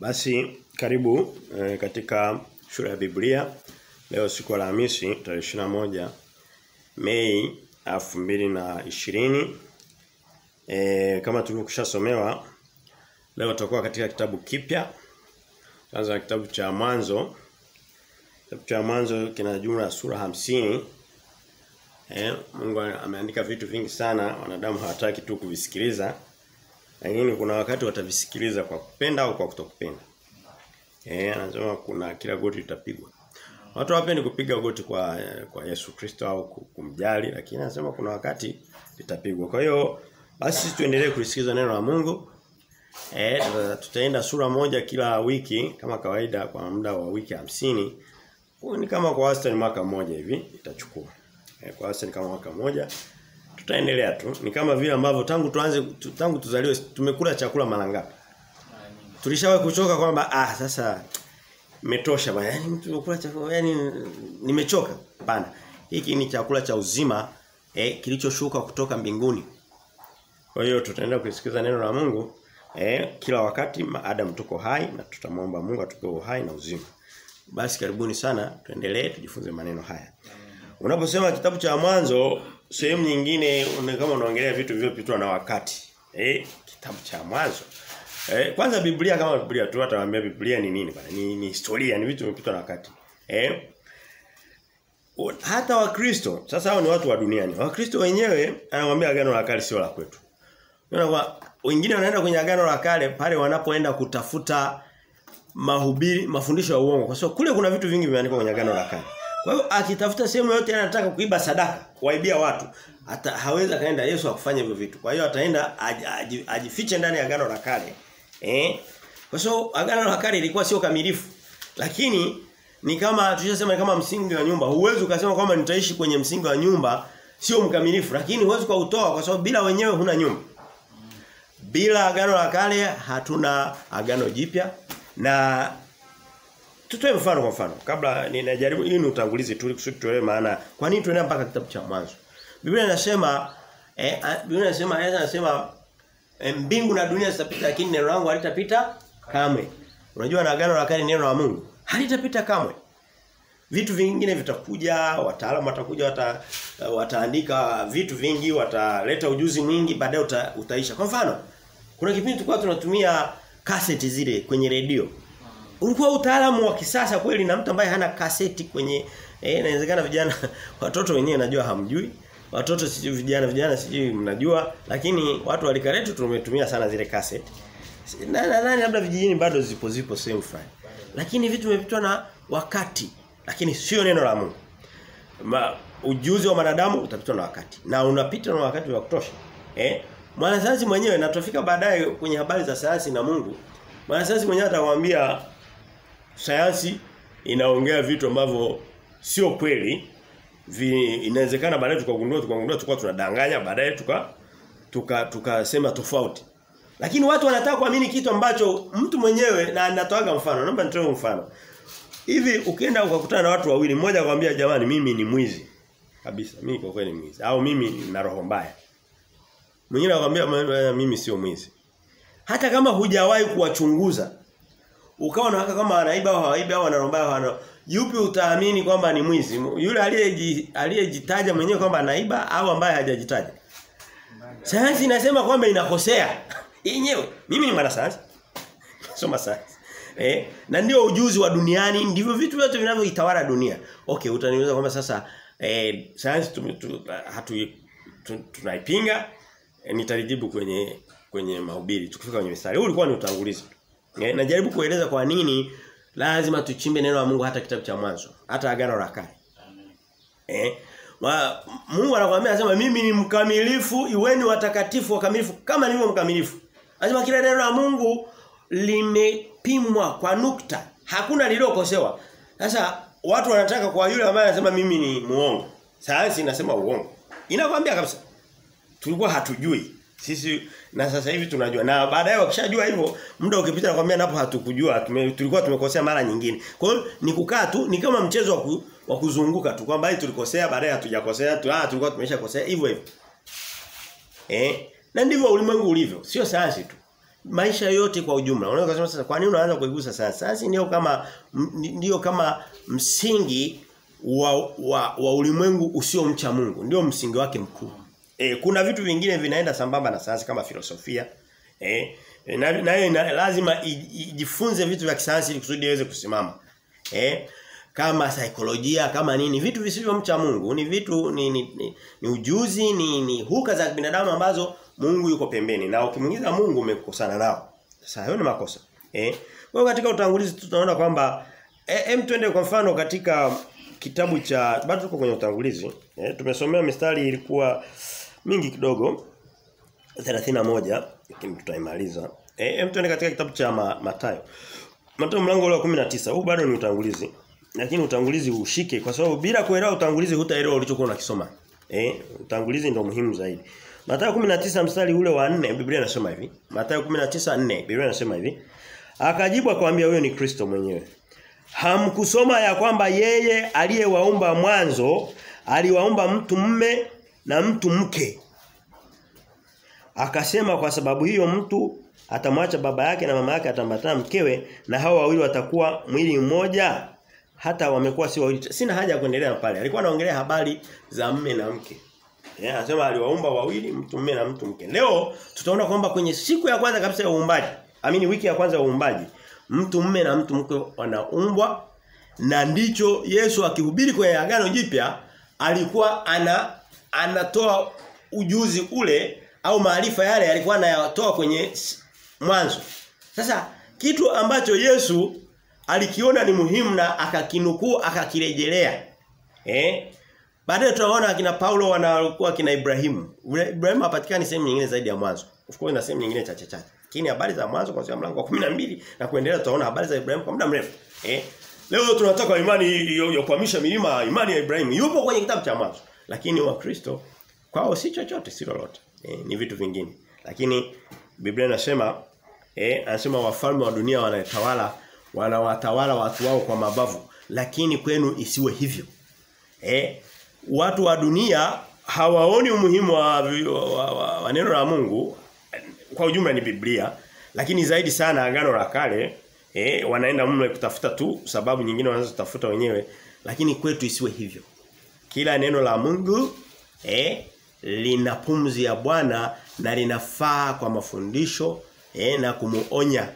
Basi karibu e, katika shule ya Biblia. Leo siku ya Alhamisi tarehe moja Mei 2020. Eh kama tulivyokushasomewa leo tutakuwa katika kitabu kipya. Kwanza kitabu cha mwanzo. Kitabu cha mwanzo kina jumla ya sura hamsini Eh Mungu ameandika vitu vingi sana, wanadamu hawataki tu kuvisikiliza. Lakini kuna wakati watavisikiliza kwa kupenda au kwa kutokupenda. Eh anasema kuna kila goti litapigwa. Watu hawapendi kupiga goti kwa kwa Yesu Kristo au kumjali lakini anasema kuna wakati litapigwa. Kwa hiyo basi tuendelee kulisikiza neno la Mungu. Eh tutaenda sura moja kila wiki kama kawaida kwa muda wa wiki hamsini ni kama kwa wastani mwaka mmoja hivi itachukua. Eh, kwa wastani kama mwaka mmoja tutaendelea tu. Ni kama vile ambavyo tangu tuanze tangu tuzaliwe tumekula chakula mara ngapi? Tulishawahi kuchoka kwamba ah sasa metosha bana. Yaani mtu anakula chakula yani nimechoka. Hapana. Hiki ni chakula cha uzima eh kilichoshuka kutoka mbinguni. Kwa hiyo tutaenda kusikiza neno la Mungu eh kila wakati maadamu tuko hai na tutamwomba Mungu atupe uhai na uzima. Basi karibuni sana tuendelee tujifunze maneno haya. Unaposema kitabu cha mwanzo sehemu nyingine kama unaongelea vitu vilivyopitwa na wakati. Eh kitabu cha mwanzo. Eh kwanza Biblia kama Biblia tu atawaambia Biblia ni nini bana? Ni, ni historia, ni vitu vilivyopitwa na wakati. Eh hata wakristo sasa hao ni watu wa duniani. Wakristo wenyewe anamwambia agano la kale sio la kwetu. Unaona wengine wanaenda kwenye agano la kale pale wanapoenda kutafuta mahubiri mafundisho ya uongo kwa sababu kule kuna vitu vingi vimeandikwa kwenye agano la kale. Kwa hiyo akitafuta sehemu yote anataka kuiba sadaka, kuwaibia watu, hata hawezi kaenda Yesu akufanya hivyo vitu. Kwa hiyo ataenda ajifiche ndani ya agano la kale. Eh? Kwa sababu agano la kale ilikuwa sio kamilifu. Lakini ni kama tulishasema kama msingi wa nyumba. Huwezi ukasema kwamba nitaishi kwenye msingi wa nyumba sio mkamilifu, lakini huwezi kwa utoa kwa sababu bila wenyewe huna nyumba. Bila agano la kale hatuna agano jipya na tutoe mfano kwa mfano. Kabla ninajaribu hii ni utangulizi tu kusudi tuelewe maana. Kwa nini tunaenda mpaka kitabu cha mwanzo? Biblia inasema eh Biblia inasema Yesu anasema eh, mbingu na dunia zitapita lakini neno langu halitapita kamwe. Unajua na agano la kale neno la Mungu. Halitapita kamwe. Vitu vingine vitakuja wataalamu watakuja wata, wataandika vitu vingi wataleta ujuzi mwingi baadaye uta, utaisha. Kwa mfano kuna kipindi tulikuwa tunatumia kaseti zile kwenye redio ulikuwa utaalamu wa kisasa kweli na mtu ambaye hana kaseti kwenye eh inawezekana vijana watoto wenyewe najua hamjui watoto sijui vijana vijana sijui mnajua lakini watu walikaretu tumetumia sana zile kaseti. Na nadhani labda vijijini bado zipo zipo same fulani. Lakini vitu vimepitwa na wakati lakini sio neno la Mungu. Ma, ujuzi wa wanadamu utapitwa na wakati. Na unapita na wakati wa kutosha. Eh mwanasayansi mwenyewe na tutafika baadaye kwenye habari za sayansi na Mungu mwanasayansi mwenyewe atakwambia sayansi inaongea vitu ambavyo sio kweli inawezekana baadaye tukagundua tukagundua tukao tunadanganya baadaye tuka tuka tukasema tofauti. Lakini watu wanataka kuamini kitu ambacho mtu mwenyewe na anatoaga mfano naomba nitoe mfano. Hivi ukienda ukakutana na watu wawili mmoja akwambia jamani mimi ni mwizi. Kabisa mimi kwa kweli mwizi. Au mimi na roho mbaya. Mwingine akwambia mimi sio mwizi. Hata kama hujawahi kuwachunguza ukawa na kama anaiba au hawaibi au anaromba au yupi utaamini kwamba ni mwizi? Yule aliyejitaja mwenyewe kwamba anaiba au ambaye hajajitaja? Sayansi inasema kwamba inakosea. Yenyewe. Mimi ni mwanasayansi. Soma sayansi eh? Na ndio ujuzi wa duniani. Ndivyo vitu vyote vinavyoitawala dunia. Okay utaniuliza kwamba sasa eh sayansi hatu tunaipinga? Eh, nitalijibu kwenye kwenye mahubiri. Tukifika kwenye mistari. Huu ulikuwa ni utangulizi E, najaribu kueleza kwa nini lazima tuchimbe neno la Mungu hata kitabu cha mwanzo, hata agano la kale. Eh? Wa, Mungu anakuambia anasema mimi ni mkamilifu, iweni watakatifu wakamilifu kama nilivyo mkamilifu. Anasema kila neno la Mungu limepimwa kwa nukta. Hakuna lililokosewa. Sasa watu wanataka kwa yule ambaye anasema mimi ni muongo. Sayansi inasema uongo. Inakwambia kabisa. Tulikuwa hatujui. Sisi na sasa hivi tunajua. Na baadaye wakishajua hivyo, muda ukipita nakwambia napo hatukujua. Tume, tulikuwa tumekosea mara nyingine. Kwa hiyo ni kukaa tu ni kama mchezo wa ku, wa kuzunguka tu kwamba tulikosea baadaye hatujakosea tu ah tulikuwa tumeshakosea hivyo hivyo. Eh? Na ndivyo ulimwengu ulivyo, sio sayansi tu. maisha yote kwa ujumla. Unaweza kusema sasa kwa nini unaanza kuigusa sayansi? Sayansi ndio kama ndio kama msingi wa, wa, wa ulimwengu usio mcha Mungu. Ndio msingi wake mkuu. E, kuna vitu vingine vinaenda sambamba na sayansi kama filosofia. Eh, na na, lazima ijifunze vitu vya kisayansi ili kusudi iweze kusimama. Eh, kama saikolojia kama nini vitu visivyomcha Mungu ni vitu ni, ni, ni, ni ujuzi ni, ni huka za binadamu ambazo Mungu yuko pembeni na ukimwingiza Mungu umekosana nao. Sasa hayo ni makosa. Eh? Kwa katika utangulizi tunaona kwamba em twende kwa mfano katika kitabu cha bado tuko kwenye utangulizi. Eh, tumesomea mistari ilikuwa mingi kidogo 31 lakini tutaimaliza. Eh, hem tuende katika kitabu cha ma, Mathayo. Mathayo mlango wa 19. Huu bado ni utangulizi. Lakini utangulizi ushike kwa sababu bila kuelewa utangulizi hutaelewa ulichokuwa unakisoma. Eh, utangulizi ndio muhimu zaidi. Mathayo 19 mstari ule wa 4 Biblia inasema hivi. Mathayo 19:4 Biblia inasema hivi. Akajibu akamwambia huyo ni Kristo mwenyewe. Hamkusoma ya kwamba yeye aliyewaumba mwanzo aliwaumba mtu mme na mtu mke. Akasema kwa sababu hiyo mtu atamwacha baba yake na mama yake atambatana mkewe na hao wawili watakuwa mwili mmoja hata wamekuwa si wawili. Sina haja ya kuendelea pale. Alikuwa anaongelea habari za mme na mke. Yeah, anasema aliwaumba wawili mtu mme na mtu mke. Leo tutaona kwamba kwenye siku ya kwanza kabisa ya uumbaji, amini wiki ya kwanza ya uumbaji, mtu mme na mtu mke wanaumbwa na ndicho Yesu akihubiri kwenye agano jipya alikuwa ana anatoa ujuzi ule au maarifa yale alikuwa anayatoa kwenye mwanzo. Sasa kitu ambacho Yesu alikiona ni muhimu na akakinukuu akakirejelea. Eh? Baadaye tutaona akina Paulo wanakuwa kina Ibrahimu. Ibrahimu hapatikani sehemu nyingine zaidi ya mwanzo. Of course na sehemu nyingine chache chache. Lakini habari za mwanzo kwa mlango wa 12 na kuendelea tutaona habari za Ibrahimu kwa muda mrefu. Eh? Leo tunataka imani ya kuhamisha milima, imani ya Ibrahimu. Yupo kwenye kitabu cha mwanzo. Lakini Wakristo kwao si chochote, si lolote. E, ni vitu vingine. Lakini Biblia inasema eh anasema wafalme wa dunia wanatawala wanawatawala watu wao kwa mabavu. Lakini kwenu isiwe hivyo. Eh watu wa dunia hawaoni umuhimu wa, wa, wa, wa wa neno la Mungu kwa ujumla ni Biblia lakini zaidi sana agano la kale eh wanaenda mle kutafuta tu sababu nyingine wanazotafuta wenyewe lakini kwetu isiwe hivyo kila neno la Mungu eh lina pumzi ya Bwana na linafaa kwa mafundisho eh na kumuonya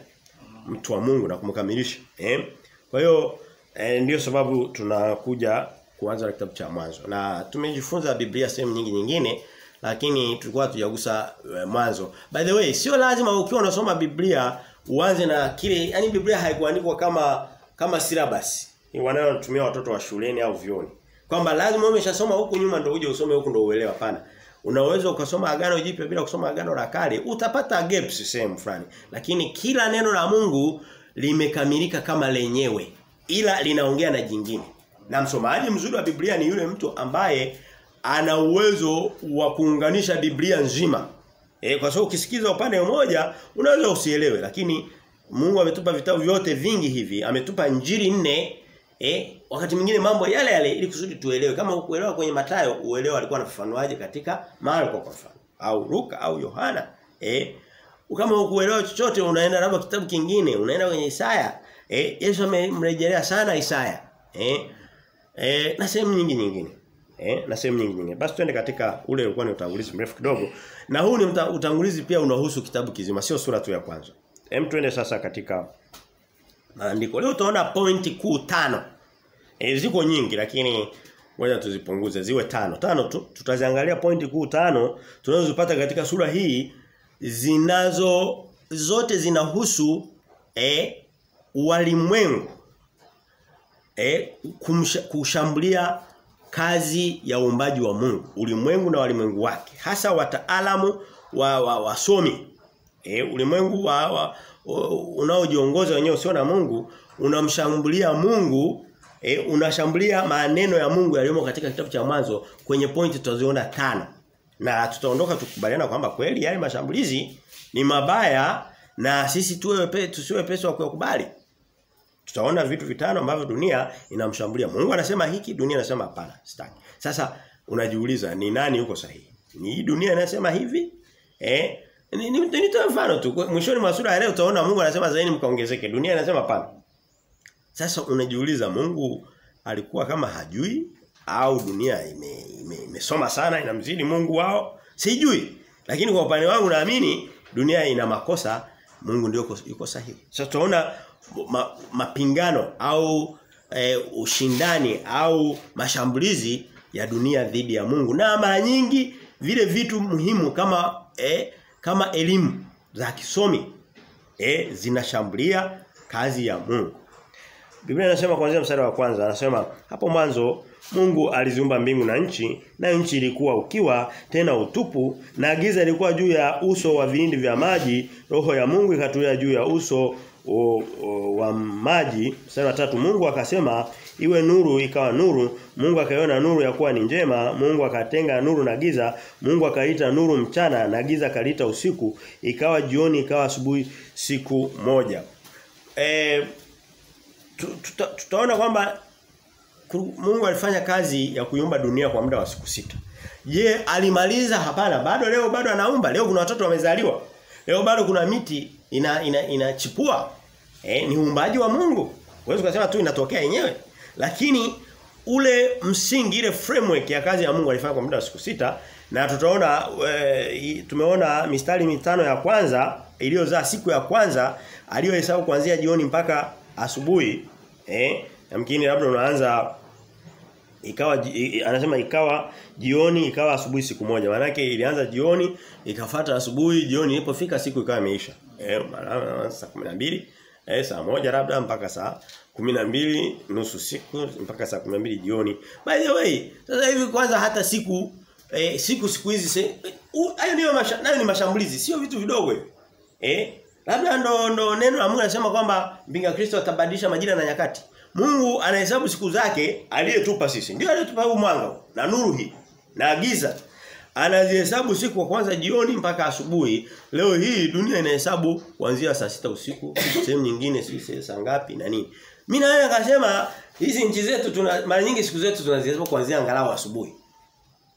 mtu wa Mungu na kumkamilisha eh kwa hiyo eh, ndio sababu tunakuja kuanza kitabu cha mwanzo. Na tumejifunza Biblia sehemu nyingi nyingine lakini tulikuwa tujagusa uh, mwanzo. By the way, sio lazima ukiwa unasoma Biblia uanze na kile yani Biblia haikuandikwa kama kama syllabus. Wanayotumia watoto wa shuleni au vioni. Kwamba lazima umeshasoma huku nyuma ndio uje usome huku ndio uelewe hapana. Unaweza ukasoma agano jipya bila kusoma agano la kale, utapata gaps sehemu fulani. Lakini kila neno la Mungu limekamilika kama lenyewe ila linaongea na jingine. Na msomaji mzuri wa Biblia ni yule mtu ambaye ana uwezo wa kuunganisha Biblia nzima. E, kwa sababu ukisikiza upande mmoja unaweza usielewe lakini Mungu ametupa vitabu vyote vingi hivi, ametupa njiri nne eh wakati mwingine mambo yale yale ili kusudi tuelewe kama ukuelewa kwenye Matayo uelewa alikuwa anafafanuaje katika Marko kwa mfano au Luka au Yohana eh kama ukuelewa chochote unaenda labda kitabu kingine unaenda kwenye Isaya eh Yesu amemrejelea sana Isaya eh Eh, na sehemu nyingi nyingine. Eh, na sehemu nyingi nyingine. Basi twende katika ule ulikuwa ni utangulizi mrefu kidogo. Na huu ni utangulizi pia unahusu kitabu kizima, sio sura tu ya kwanza. Hem twende sasa katika maandiko. Leo utaona pointi kuu tano. Eh, ziko nyingi lakini ngoja tuzipunguze ziwe tano. Tano tu. Tutaziangalia pointi kuu tano tunazozipata katika sura hii zinazo zote zinahusu eh walimwengu kumsha, kushambulia kazi ya uumbaji wa Mungu, ulimwengu na walimwengu wake. Hasa wataalamu wa wasomi. wa wasomi. Eh ulimwengu wa, wa unaojiongoza wenyewe usio na Mungu, unamshambulia Mungu, eh unashambulia maneno ya Mungu yaliyomo katika kitabu cha mwanzo kwenye pointi tutaziona tano. Na tutaondoka tukubaliana kwamba kweli yale mashambulizi ni mabaya na sisi tuwe tusiwe pesa wa kukubali. Tutaona vitu vitano ambavyo dunia inamshambulia. Mungu anasema hiki, dunia inasema hapana, sitaki. Sasa unajiuliza ni nani yuko sahihi? Ni dunia inasema hivi? Eh? Ni ni ni, ni mfano tu. Mwishoni mwa sura ya leo utaona Mungu anasema zaini mkaongezeke. Dunia inasema pana. Sasa unajiuliza Mungu alikuwa kama hajui au dunia imesoma ime, ime sana inamzidi Mungu wao? Sijui. Lakini kwa upande wangu naamini dunia ina makosa, Mungu ndio yuko sahihi. Sasa tunaona ma, mapingano au e, ushindani au mashambulizi ya dunia dhidi ya Mungu. Na mara nyingi vile vitu muhimu kama e, kama elimu za kisomi e, zinashambulia kazi ya Mungu. Biblia inasema kuanzia mstari wa kwanza anasema hapo mwanzo Mungu aliziumba mbingu na nchi na nchi ilikuwa ukiwa tena utupu na giza lilikuwa juu ya uso wa vilindi vya maji roho ya Mungu ikatulia juu ya uso o, o, wa maji. Mstari wa tatu Mungu akasema iwe nuru ikawa nuru. Mungu akaiona nuru ya kuwa ni njema Mungu akatenga nuru na giza Mungu akaita nuru mchana na giza kalita usiku ikawa jioni ikawa asubuhi siku moja. E, tuta, tutaona kwamba Mungu alifanya kazi ya kuiumba dunia kwa muda wa siku sita. Je, alimaliza? Hapana, bado leo bado anaumba. Leo kuna watoto wamezaliwa. Leo bado kuna miti ina ina inachipua. Eh, ni uumbaji wa Mungu. Huwezi kusema tu inatokea yenyewe. Lakini ule msingi ile framework ya kazi ya Mungu alifanya kwa muda wa siku sita na tutaona e, tumeona mistari mitano ya kwanza iliyozaa siku ya kwanza aliyohesabu kuanzia jioni mpaka asubuhi eh yamkini labda unaanza ikawa anasema ikawa jioni ikawa asubuhi siku moja. Manake ilianza jioni ikafata asubuhi jioni ilipofika siku ikawa imeisha. Eh saa 12 eh saa moja labda mpaka saa 12 nusu siku mpaka saa 12 jioni. By the way sasa hivi kwanza hata siku eh, siku siku hizi hayo ni mashambulizi sio vitu vidogo. Eh labda ndo ndo neno la Mungu anasema kwamba mpinga Kristo atabadilisha majira na nyakati Mungu anahesabu siku zake aliyetupa sisi. Ndio aliyetupa huu mwanga na nuru hii na giza. Anazihesabu siku kwa kwanza jioni mpaka asubuhi. Leo hii dunia inahesabu kuanzia saa sita usiku, sehemu nyingine si saa ngapi na nini. Mimi na wewe akasema hizi nchi zetu tuna mara nyingi siku zetu tunazihesabu kuanzia angalau asubuhi.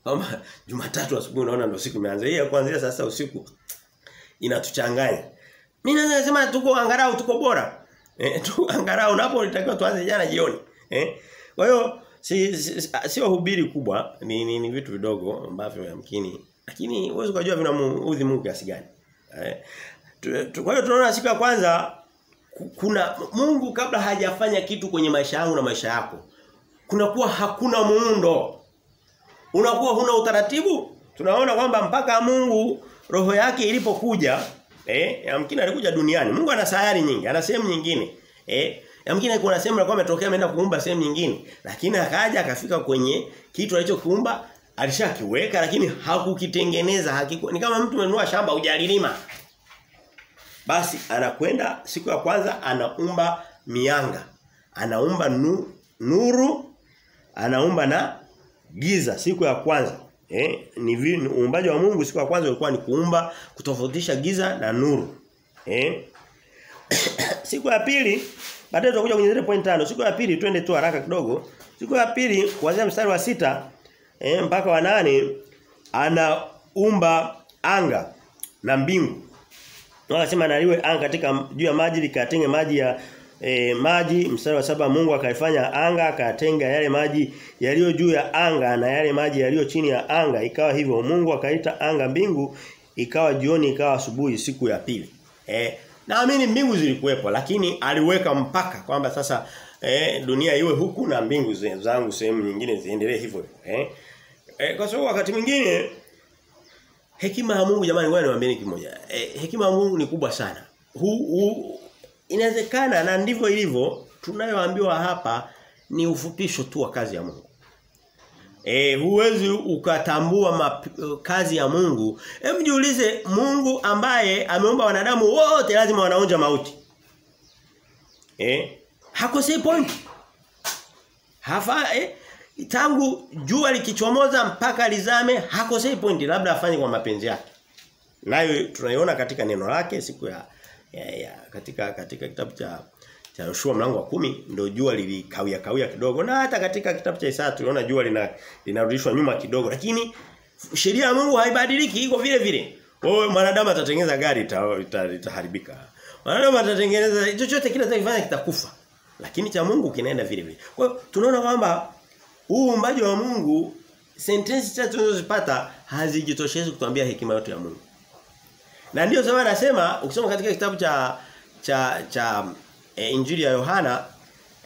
Kama Jumatatu asubuhi unaona ndio siku imeanza. Hii kuanzia saa sita usiku inatuchanganya. Mimi naweza kusema tuko angalau tuko bora. Eh, tu angalau napo nitakiwa tuanze jana jioni. Eh? Kwa hiyo si sio si, si hubiri kubwa, ni, ni, ni vitu vidogo ambavyo yamkini lakini uwezo kujua vinamuudhi Mungu kiasi gani. Eh? Kwa hiyo tunaona siku ya kwanza kuna Mungu kabla hajafanya kitu kwenye maisha yangu na maisha yako. Kunakuwa hakuna muundo. Unakuwa huna utaratibu. Tunaona kwamba mpaka Mungu roho yake ilipokuja Eh, yamkini alikuja duniani. Mungu ana sayari nyingi, ana sehemu nyingine. Eh, yamkini kuna sehemu alikuwa ametokea ameenda kuumba sehemu nyingine. Lakini akaja akafika kwenye kitu alichokiumba, alishakiweka lakini hakukitengeneza, hakiku. Ni kama mtu amenunua shamba hujalilima. Basi anakwenda siku ya kwanza anaumba mianga. Anaumba nu, nuru, anaumba na giza siku ya kwanza. Eh, ni uumbaji wa Mungu siku ya kwanza ulikuwa ni kuumba kutofautisha giza na nuru. Eh? siku ya pili baadaye tutakuja kwenye zile point tano. Siku ya pili twende tu haraka kidogo. Siku ya pili kuanzia mstari wa sita eh, mpaka wa nane anaumba anga na mbingu. Anasema naliwe anga katika juu ya maji likatenge maji ya e, maji mstari wa saba Mungu akaifanya anga akatenga yale maji yaliyo juu ya anga na yale maji yaliyo chini ya anga. Ikawa hivyo. Mungu akaita anga mbingu ikawa jioni ikawa asubuhi siku ya pili. Eh naamini mbingu zilikuwepo lakini aliweka mpaka kwamba sasa eh, dunia iwe huku na mbingu zangu sehemu nyingine ziendelee hivyo. Eh, eh kwa sababu wakati mwingine hekima ya Mungu jamani wewe niwaambie kimoja. Eh, hekima ya Mungu ni kubwa sana. Hu, hu inawezekana na ndivyo ilivyo tunayoambiwa hapa ni ufupisho tu wa kazi ya Mungu. E, huwezi ukatambua map, kazi ya Mungu. Hebu jiulize Mungu ambaye ameumba wanadamu wote lazima wanaonja mauti. Eh? Hakosei point. Hafa eh, tangu jua likichomoza mpaka lizame hakosei point labda afanye kwa mapenzi yake. Nayo tunaiona katika neno lake siku ya ya, ya katika katika kitabu cha cha Yoshua mlango wa kumi ndio jua lilikawia kawia kidogo na hata katika kitabu cha Isaya tuliona jua lina linarudishwa nyuma kidogo lakini sheria ya Mungu haibadiliki iko vile vile Wewe mwanadamu atatengeneza gari itaharibika. Mwanadamu atatengeneza chochote kile atakifanya kitakufa. Lakini cha Mungu kinaenda vile vile. Kwa hiyo tunaona kwamba huu uumbaji wa Mungu sentensi chache tunazozipata hazijitoshezi kutuambia hekima yote ya Mungu. Na ndio sababu anasema ukisoma katika kitabu cha cha cha e, Injili ya Yohana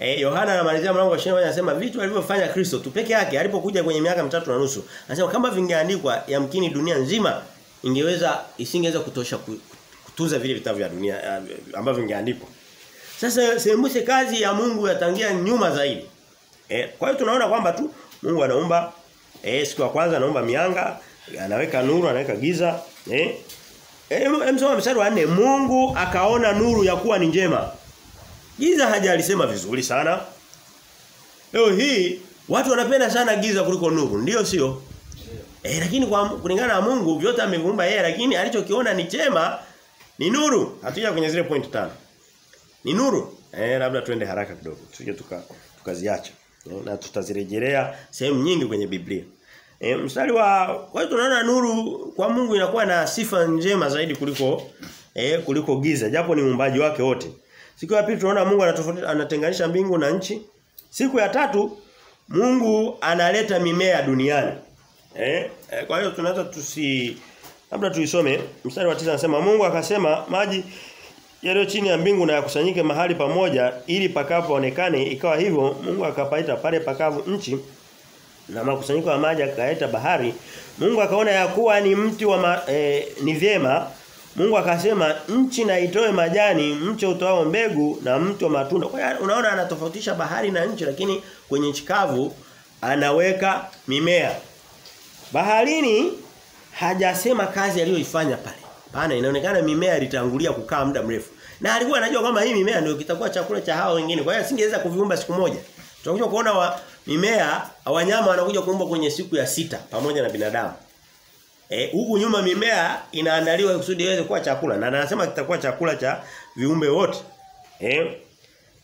eh Yohana anamalizia mlango wa 21 anasema vitu alivyofanya Kristo tu peke yake alipokuja kwenye miaka mitatu na nusu. Anasema kama vingeandikwa yamkini dunia nzima ingeweza isingeweza kutosha kutunza vile vitabu vya dunia ambavyo vingeandikwa. Sasa sembuse kazi ya Mungu yatangia nyuma zaidi. Eh kwa hiyo tunaona kwamba tu Mungu anaumba eh siku ya kwanza anaumba mianga, anaweka nuru, anaweka giza, eh Eh msoma mstari wa 4 Mungu akaona nuru ya kuwa ni njema. Giza haja alisema vizuri sana. Leo hii watu wanapenda sana giza kuliko nuru, ndiyo sio? Eh lakini kwa kulingana na Mungu vyote ameviumba yeye lakini alichokiona ni chema ni nuru. Hatuja kwenye zile point tano. Ni nuru. Eh labda tuende haraka kidogo. Tuje tuka tukaziacha. Eh, na tutazirejelea sehemu nyingi kwenye Biblia. E, mstari wa kwa hiyo tunaona nuru kwa Mungu inakuwa na sifa njema zaidi kuliko e, kuliko giza japo ni muumbaji wake wote. Siku ya pili tunaona Mungu anatenganisha mbingu na nchi. Siku ya tatu Mungu analeta mimea duniani. Eh, eh kwa hiyo tunaweza tusi labda tuisome mstari wa 9 anasema Mungu akasema maji yaliyo chini ya mbingu na yakusanyike mahali pamoja ili pakapoonekane ikawa hivyo Mungu akapaita pale pakavu nchi na makusanyiko ya maji akaleta bahari Mungu akaona ya kuwa ni mti wa ma, e, ni vyema Mungu akasema nchi na itoe majani mche utoao mbegu na mti wa matunda kwa unaona anatofautisha bahari na nchi lakini kwenye nchi kavu anaweka mimea baharini hajasema kazi aliyoifanya pale Pana inaonekana mimea ilitangulia kukaa muda mrefu. Na alikuwa anajua kwamba hii mimea ndio kitakuwa chakula cha hao wengine. Kwa hiyo asingeweza kuviumba siku moja. Tunakuja kuona wa mimea wanyama wanakuja kuumba kwenye siku ya sita pamoja na binadamu. Eh huku nyuma mimea inaandaliwa kusudi iweze kuwa chakula na anasema kitakuwa chakula cha viumbe wote. Eh?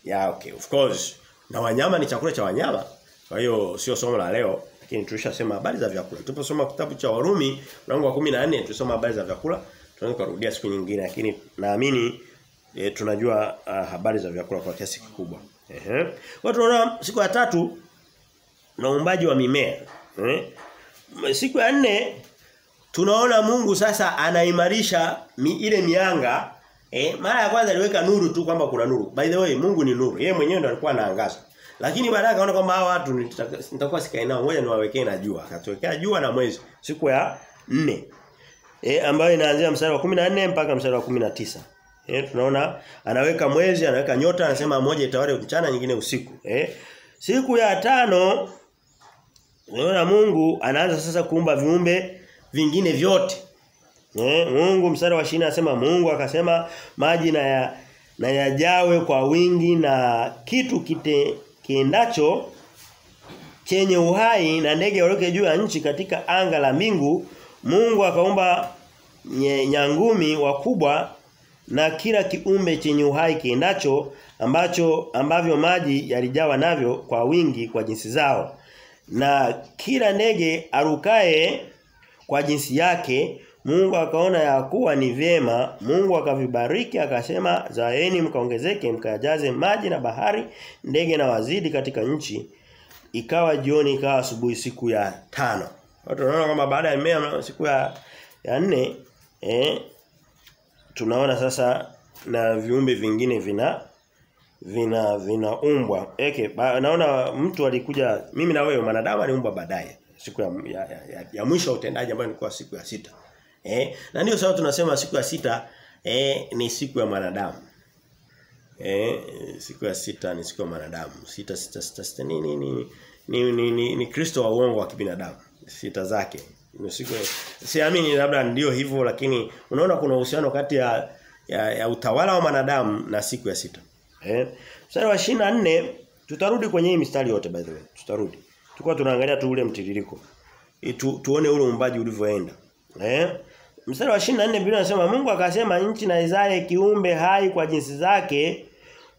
Yeah, okay, of course. Na wanyama ni chakula cha wanyama. Kwa hiyo sio somo la leo, lakini tulishasema habari za vyakula. Tuliposoma kitabu cha Warumi mlango wa 14 tulisoma habari za vyakula. Tunaweza kurudia siku nyingine lakini naamini e, tunajua uh, habari za vyakula kwa kiasi kikubwa. Ehe. Watu wana siku ya tatu na uumbaji wa mimea. Eh? Siku ya nne tunaona Mungu sasa anaimarisha mi, ile mianga eh mara ya kwanza aliweka nuru tu kwamba kuna nuru. By the way Mungu ni nuru. Yeye mwenyewe ndo alikuwa anaangaza. Lakini baadaye akaona kwamba hawa watu nitakuwa sikae nao ngoja niwawekee na jua. Akatuwekea jua na mwezi siku ya nne E, ambayo inaanzia mstari wa 14 mpaka mstari wa 19. Eh tunaona anaweka mwezi, anaweka nyota, anasema moja itawale mchana, nyingine usiku. E, siku ya tano Unaona Mungu anaanza sasa kuumba viumbe vingine vyote. Eh Mungu msara wa 20 anasema Mungu akasema maji na ya, na yajawe kwa wingi na kitu kite kiendacho chenye uhai na ndege waruke juu ya nchi katika anga la mbingu Mungu akaumba nyangumi wakubwa na kila kiumbe chenye uhai kiendacho ambacho ambavyo maji yalijawa navyo kwa wingi kwa jinsi zao na kila ndege arukae kwa jinsi yake Mungu akaona ya kuwa ni vyema. Mungu akavibariki akasema zaeni mkaongezeke mkajaze maji na bahari ndege na wazidi katika nchi. Ikawa jioni ikawa asubuhi siku ya tano. Watu wanaona kwamba baada ya mimea siku ya ya nne eh tunaona sasa na viumbe vingine vina vina vinaumbwa. Eke naona mtu alikuja mimi na wewe mwanadamu aliumbwa baadaye siku ya, ya, ya, ya mwisho utendaji ambayo ilikuwa siku ya sita. Eh na ndio sababu tunasema siku ya sita eh ni siku ya mwanadamu. Eh siku ya sita ni siku ya mwanadamu. Sita sita sita, sita ni ni ni ni, ni, ni, ni Kristo wa uongo wa kibinadamu. Sita zake. Ni siku siamini labda ndio hivyo lakini unaona kuna uhusiano kati ya, ya ya utawala wa mwanadamu na siku ya sita. Eh. Mstari wa 24 tutarudi kwenye hii mistari yote by the way. Tutarudi. Tulikuwa tunaangalia tu ule mtiririko. Tu, tuone ule uumbaji ulivyoenda. Eh? Mstari wa 24 Biblia inasema Mungu akasema nchi na izae kiumbe hai kwa jinsi zake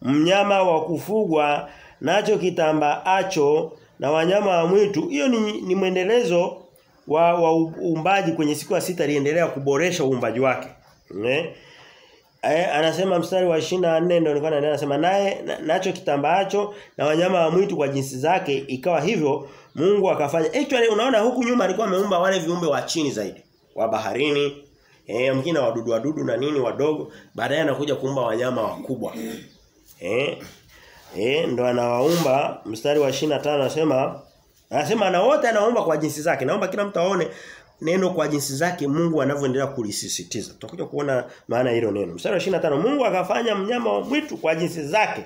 mnyama wa kufugwa nacho kitamba acho na wanyama wa mwitu. Hiyo ni, ni mwendelezo wa, wa uumbaji kwenye siku ya sita aliendelea kuboresha uumbaji wake. Eh? Eh, anasema mstari wa 24 ndio nilikuwa naendelea anasema naye na, nacho kitambaacho na wanyama wa mwitu kwa jinsi zake ikawa hivyo Mungu akafanya. Actually unaona huku nyuma alikuwa ameumba wale viumbe wa chini zaidi wa baharini eh mkina wadudu wadudu na nini wadogo baadaye anakuja kuumba wanyama wakubwa. Eh eh ndo anawaumba mstari wa 25 anasema anasema na wote anaomba kwa jinsi zake. Naomba kila mtu aone neno kwa jinsi zake Mungu anavyoendelea kulisisitiza. Tutakuja kuona maana hilo neno. Mstari wa 25 Mungu akafanya mnyama wa mwitu kwa jinsi zake.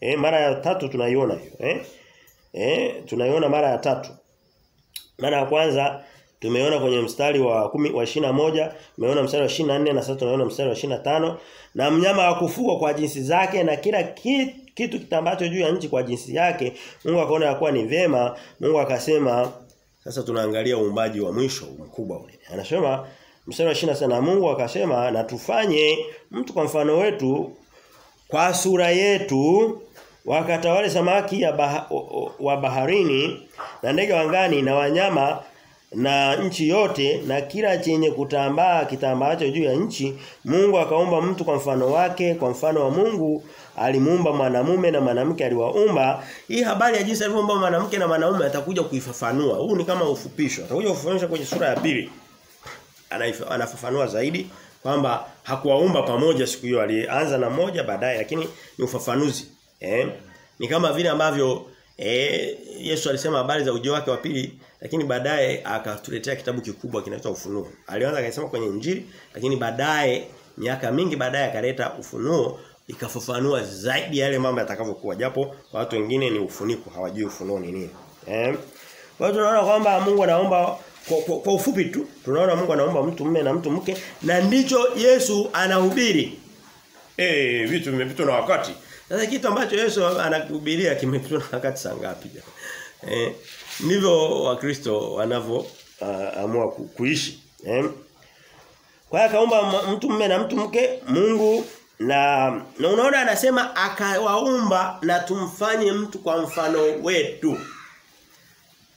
Eh mara ya tatu tunaiona hiyo, eh? Eh tunaiona mara ya tatu. Mara ya kwanza tumeona kwenye mstari wa kumi, wa 21, tumeona mstari wa 24 na sasa tunaona mstari wa 25 na mnyama wa kufugwa kwa jinsi zake na kila kitu, kitu kitambacho juu ya nchi kwa jinsi yake Mungu akaona ya kuwa ni vema Mungu akasema sasa tunaangalia uumbaji wa mwisho mkubwa ule. Anasema mstari wa 20 sana Mungu akasema na tufanye mtu kwa mfano wetu kwa sura yetu wakatawale samaki ya bah wa baharini na ndege wangani na wanyama na nchi yote na kila chenye kutambaa kitambaacho juu ya nchi Mungu akaumba mtu kwa mfano wake kwa mfano wa Mungu alimuumba mwanamume na mwanamke aliwaumba. Hii habari ya jinsi alivyoumba mwanamke na mwanaume atakuja kuifafanua. Huu ni kama ufupisho. Atakuja kufafanua kwenye sura ya pili. Anafafanua zaidi kwamba hakuwaumba pamoja siku hiyo. Alianza na moja baadaye lakini ni ufafanuzi eh? Ni kama vile ambavyo eh Yesu alisema habari za ujio wake wa pili lakini baadaye akatuletea kitabu kikubwa kinaitwa Ufunuo. Alianza akasema kwenye Injili lakini baadaye miaka mingi baadaye akaleta Ufunuo ikafafanua zaidi yale mambo yatakavyokuwa japo watu wengine ni ufuniko hawajui ufunuo ni nini. Eh? Kwa hiyo tunaona kwamba Mungu anaomba kwa, kwa, kwa ufupi tu tunaona Mungu anaomba mtu mume na mtu mke na ndicho Yesu anahubiri. Eh vitu vimepitwa na wakati. Sasa kitu ambacho Yesu anakuhubiria kimepitwa na wakati saa ngapi? Eh ndivyo wakristo wanavyo uh, amua ku, kuishi eh? kwa hiyo akaumba mtu mume na mtu mke Mungu na na unaona anasema akawaumba na tumfanye mtu kwa mfano wetu.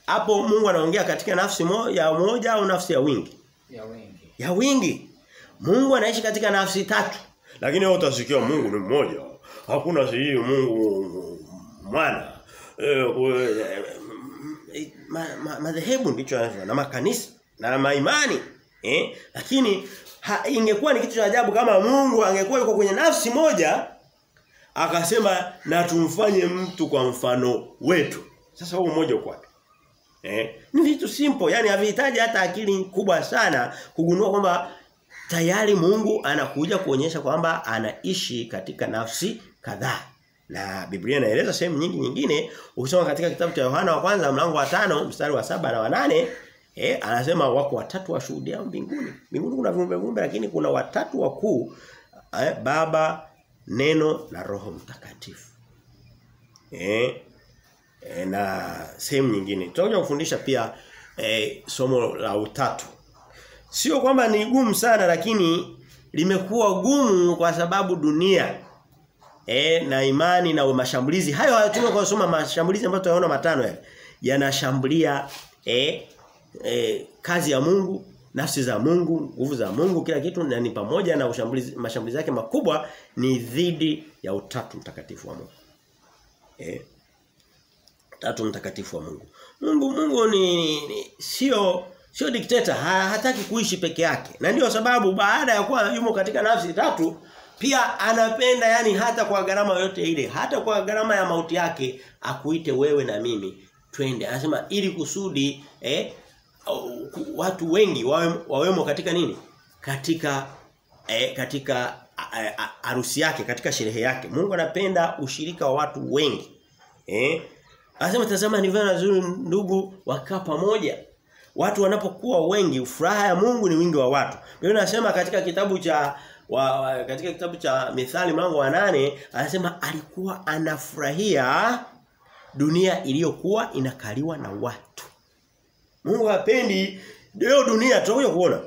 Hapo Mungu anaongea katika nafsi mo, ya moja au nafsi ya wingi? Ya wingi. ya wingi. Mungu anaishi katika nafsi tatu. Lakini wewe utasikia Mungu ni mmoja. Hakuna sii Mungu mwana. Eh, madhehebu ma, ma ndicho na makanisa na maimani eh? Lakini ha, ingekuwa ni kitu cha ajabu kama Mungu angekuwa yuko kwenye nafsi moja akasema na tumfanye mtu kwa mfano wetu. Sasa huo mmoja uko wapi? Eh? Ni vitu simple yani havihitaji hata akili kubwa sana kugundua kwamba tayari Mungu anakuja kuonyesha kwamba anaishi katika nafsi kadhaa. Na Biblia inaeleza sehemu nyingi nyingine ukisoma katika kitabu cha Yohana wa kwanza mlango wa tano mstari wa saba na wa nane eh anasema wako watatu washuhudia mbinguni. Mbinguni kuna viumbe viumbe lakini kuna watatu wakuu eh, baba, neno na Roho Mtakatifu. Eh, eh na sehemu nyingine. Tutakuja kufundisha pia eh, somo la utatu. Sio kwamba ni gumu sana lakini limekuwa gumu kwa sababu dunia e, na imani na mashambulizi hayo hayo kusoma mashambulizi ambayo tunaona matano yale yanashambulia e, e, kazi ya Mungu nafsi za Mungu nguvu za Mungu kila kitu na ni pamoja na ushambulizi mashambulizi yake makubwa ni dhidi ya utatu mtakatifu wa Mungu. E, utatu mtakatifu wa Mungu. Mungu Mungu ni, ni sio sio dikteta ha, hataki kuishi peke yake. Na ndio sababu baada ya kuwa yumo katika nafsi tatu pia anapenda yani hata kwa gharama yote ile hata kwa gharama ya mauti yake akuite wewe na mimi twende. Anasema ili kusudi eh watu wengi wawemo katika nini? Katika eh, katika harusi yake katika sherehe yake. Mungu anapenda ushirika wa watu wengi. Eh anasema tazama ni vema nzuri ndugu wakaa pamoja. Watu wanapokuwa wengi furaha ya Mungu ni wingi wa watu. Biblia inasema katika kitabu cha wa, wa, katika kitabu cha Mithali mlango wa nane anasema alikuwa anafurahia dunia iliyokuwa inakaliwa na watu. Mungu hapendi leo dunia tutakuja kuona.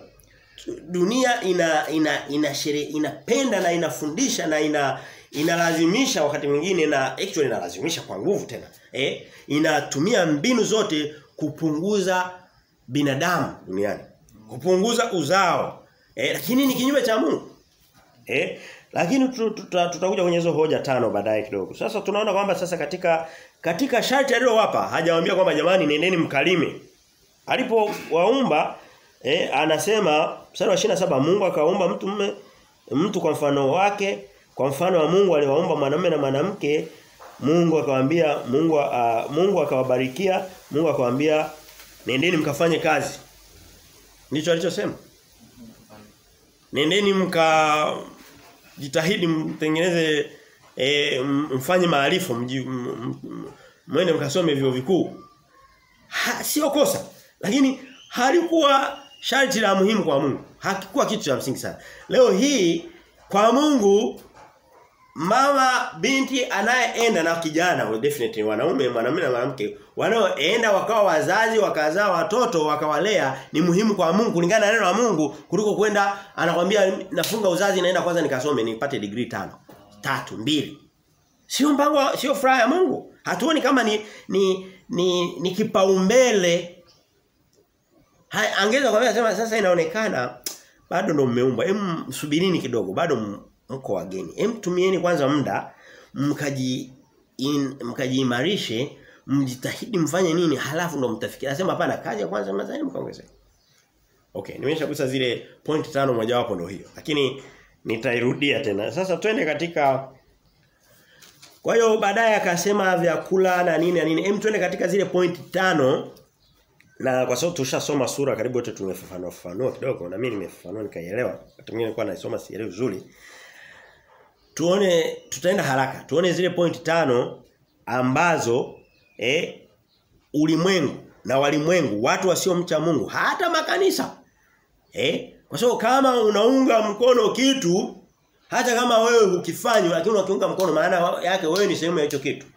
Dunia ina ina ina shere, inapenda na inafundisha na ina inalazimisha wakati mwingine na actually inalazimisha kwa nguvu tena. Eh? Inatumia mbinu zote kupunguza binadamu duniani. Kupunguza uzao. Eh, lakini ni kinyume cha Mungu. Eh, lakini tutakuja tuta, kwenye hizo hoja tano baadaye kidogo. Sasa tunaona kwamba sasa katika katika sharti alilowapa hajawaambia kwamba jamani nendeni mkalime. Alipowaumba eh, anasema mstari wa 27 Mungu akaumba mtu mme, mtu kwa mfano wake kwa mfano wa Mungu aliwaumba mwanamume na mwanamke. Mungu akamwambia Mungu uh, Mungu akawabarikia Mungu akamwambia nendeni mkafanye kazi. Ndicho alichosema. Nendeni mka jitahidi mtengeneze e, mfanye maarifa mwende mkasome vyo vikuu. Sio kosa lakini halikuwa sharti la muhimu kwa Mungu. Hakikuwa kitu cha msingi sana. Leo hii kwa Mungu mama binti anayeenda na kijana definitely wanaume mwanamume na mwanamke wanaoenda wakawa wazazi wakazaa watoto wakawalea ni muhimu kwa Mungu kulingana na neno la Mungu kuliko kwenda anakwambia nafunga uzazi naenda kwanza nikasome nipate degree tano tatu mbili. Sio mpango sio furaha ya Mungu. Hatuoni kama ni ni ni, ni kipaumbele angeza kwambia sema sasa inaonekana bado ndo mmeumbwa hem subirini kidogo bado mko wageni. Hem tumieni kwanza muda mkaji in, mkajiimarishe, mjitahidi mfanye nini halafu ndo mtafikia. Nasema hapana kaja kwanza mazani mkaongezeka. Okay, nimeshagusa zile point tano moja wapo ndo hiyo. Lakini nitairudia tena. Sasa twende katika Kwa hiyo baadaye akasema vyakula na nini na nini. Hem twende katika zile point tano na kwa sababu tushasoma sura karibu wote tumefafanua fafanua kidogo na mimi nimefafanua nikaielewa. Hata mimi nilikuwa naisoma sielewi vizuri tuone tutaenda haraka. Tuone zile point tano ambazo eh ulimwengu na walimwengu watu wasiomcha Mungu hata makanisa eh kwa sababu kama unaunga mkono kitu hata kama wewe ukifanywa lakini unakiunga mkono maana yake wewe ni sehemu ya hicho kitu.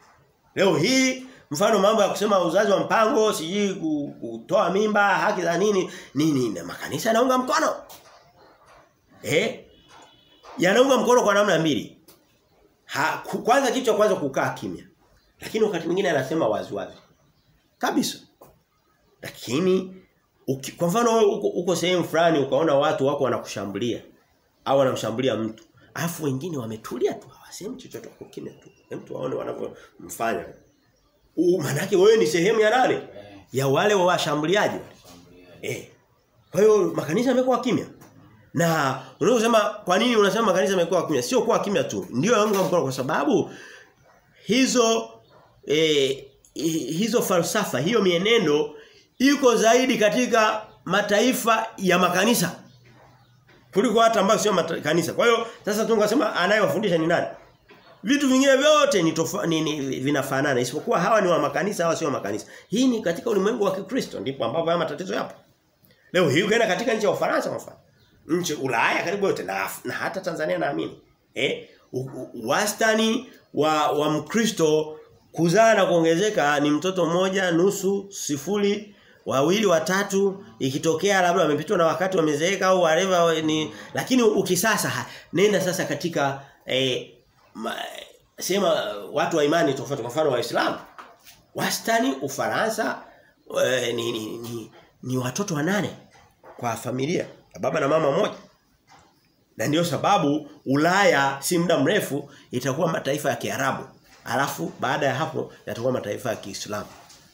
Leo hii mfano mambo ya kusema uzazi wa mpango, siji kutoa mimba, haki za nini, nini na makanisa yanaunga mkono. Eh? Yanaunga mkono kwa namna mbili. Ha, kwanza kitu cha kwanza kukaa kimya. Lakini wakati mwingine anasema wazi wazi. Kabisa. Lakini uki, kwa mfano uko, uko sehemu fulani ukaona watu wako wanakushambulia au wanamshambulia mtu. Alafu wengine wametulia tu hawasemi chochote kwa kimya tu. Mtu waone wanavyomfanya. Maana yake wewe ni sehemu ya nani? Ya wale wa washambuliaji. Eh. Kwa hiyo makanisa yamekuwa kimya. Na kusema kwa nini unasema makanisa yamekuwa kimya? Sio kuwa kimya tu. Ndio yangu mkono kwa sababu hizo eh, hizo falsafa, hiyo mienendo iko zaidi katika mataifa ya makanisa kuliko hata ambayo sio makanisa. Kwa hiyo sasa tungasema anayewafundisha ni nani? Vitu vingine vyote ni, tofa, vinafanana isipokuwa hawa ni wa makanisa hawa sio wa makanisa. Hii ni katika ulimwengu wa Kikristo ndipo ambapo haya matatizo yapo. Leo hii ukienda katika nchi ya Ufaransa mfano. Nchi Ulaya karibu yote na, na hata Tanzania naamini. Eh wastani wa wa Mkristo kuzaa na kuongezeka ni mtoto mmoja nusu sifuri wawili watatu ikitokea labda wamepitwa na wakati wamezeeka au whatever ni lakini ukisasa nenda sasa katika eh, ma, sema watu wa imani tofauti kwa mfano waislamu. Wastani Ufaransa e, ni, ni, ni, ni watoto wanane kwa familia baba na mama moja na ndio sababu Ulaya si muda mrefu itakuwa mataifa ya Kiarabu. Alafu baada ya hapo yatakuwa mataifa ya Kiislamu.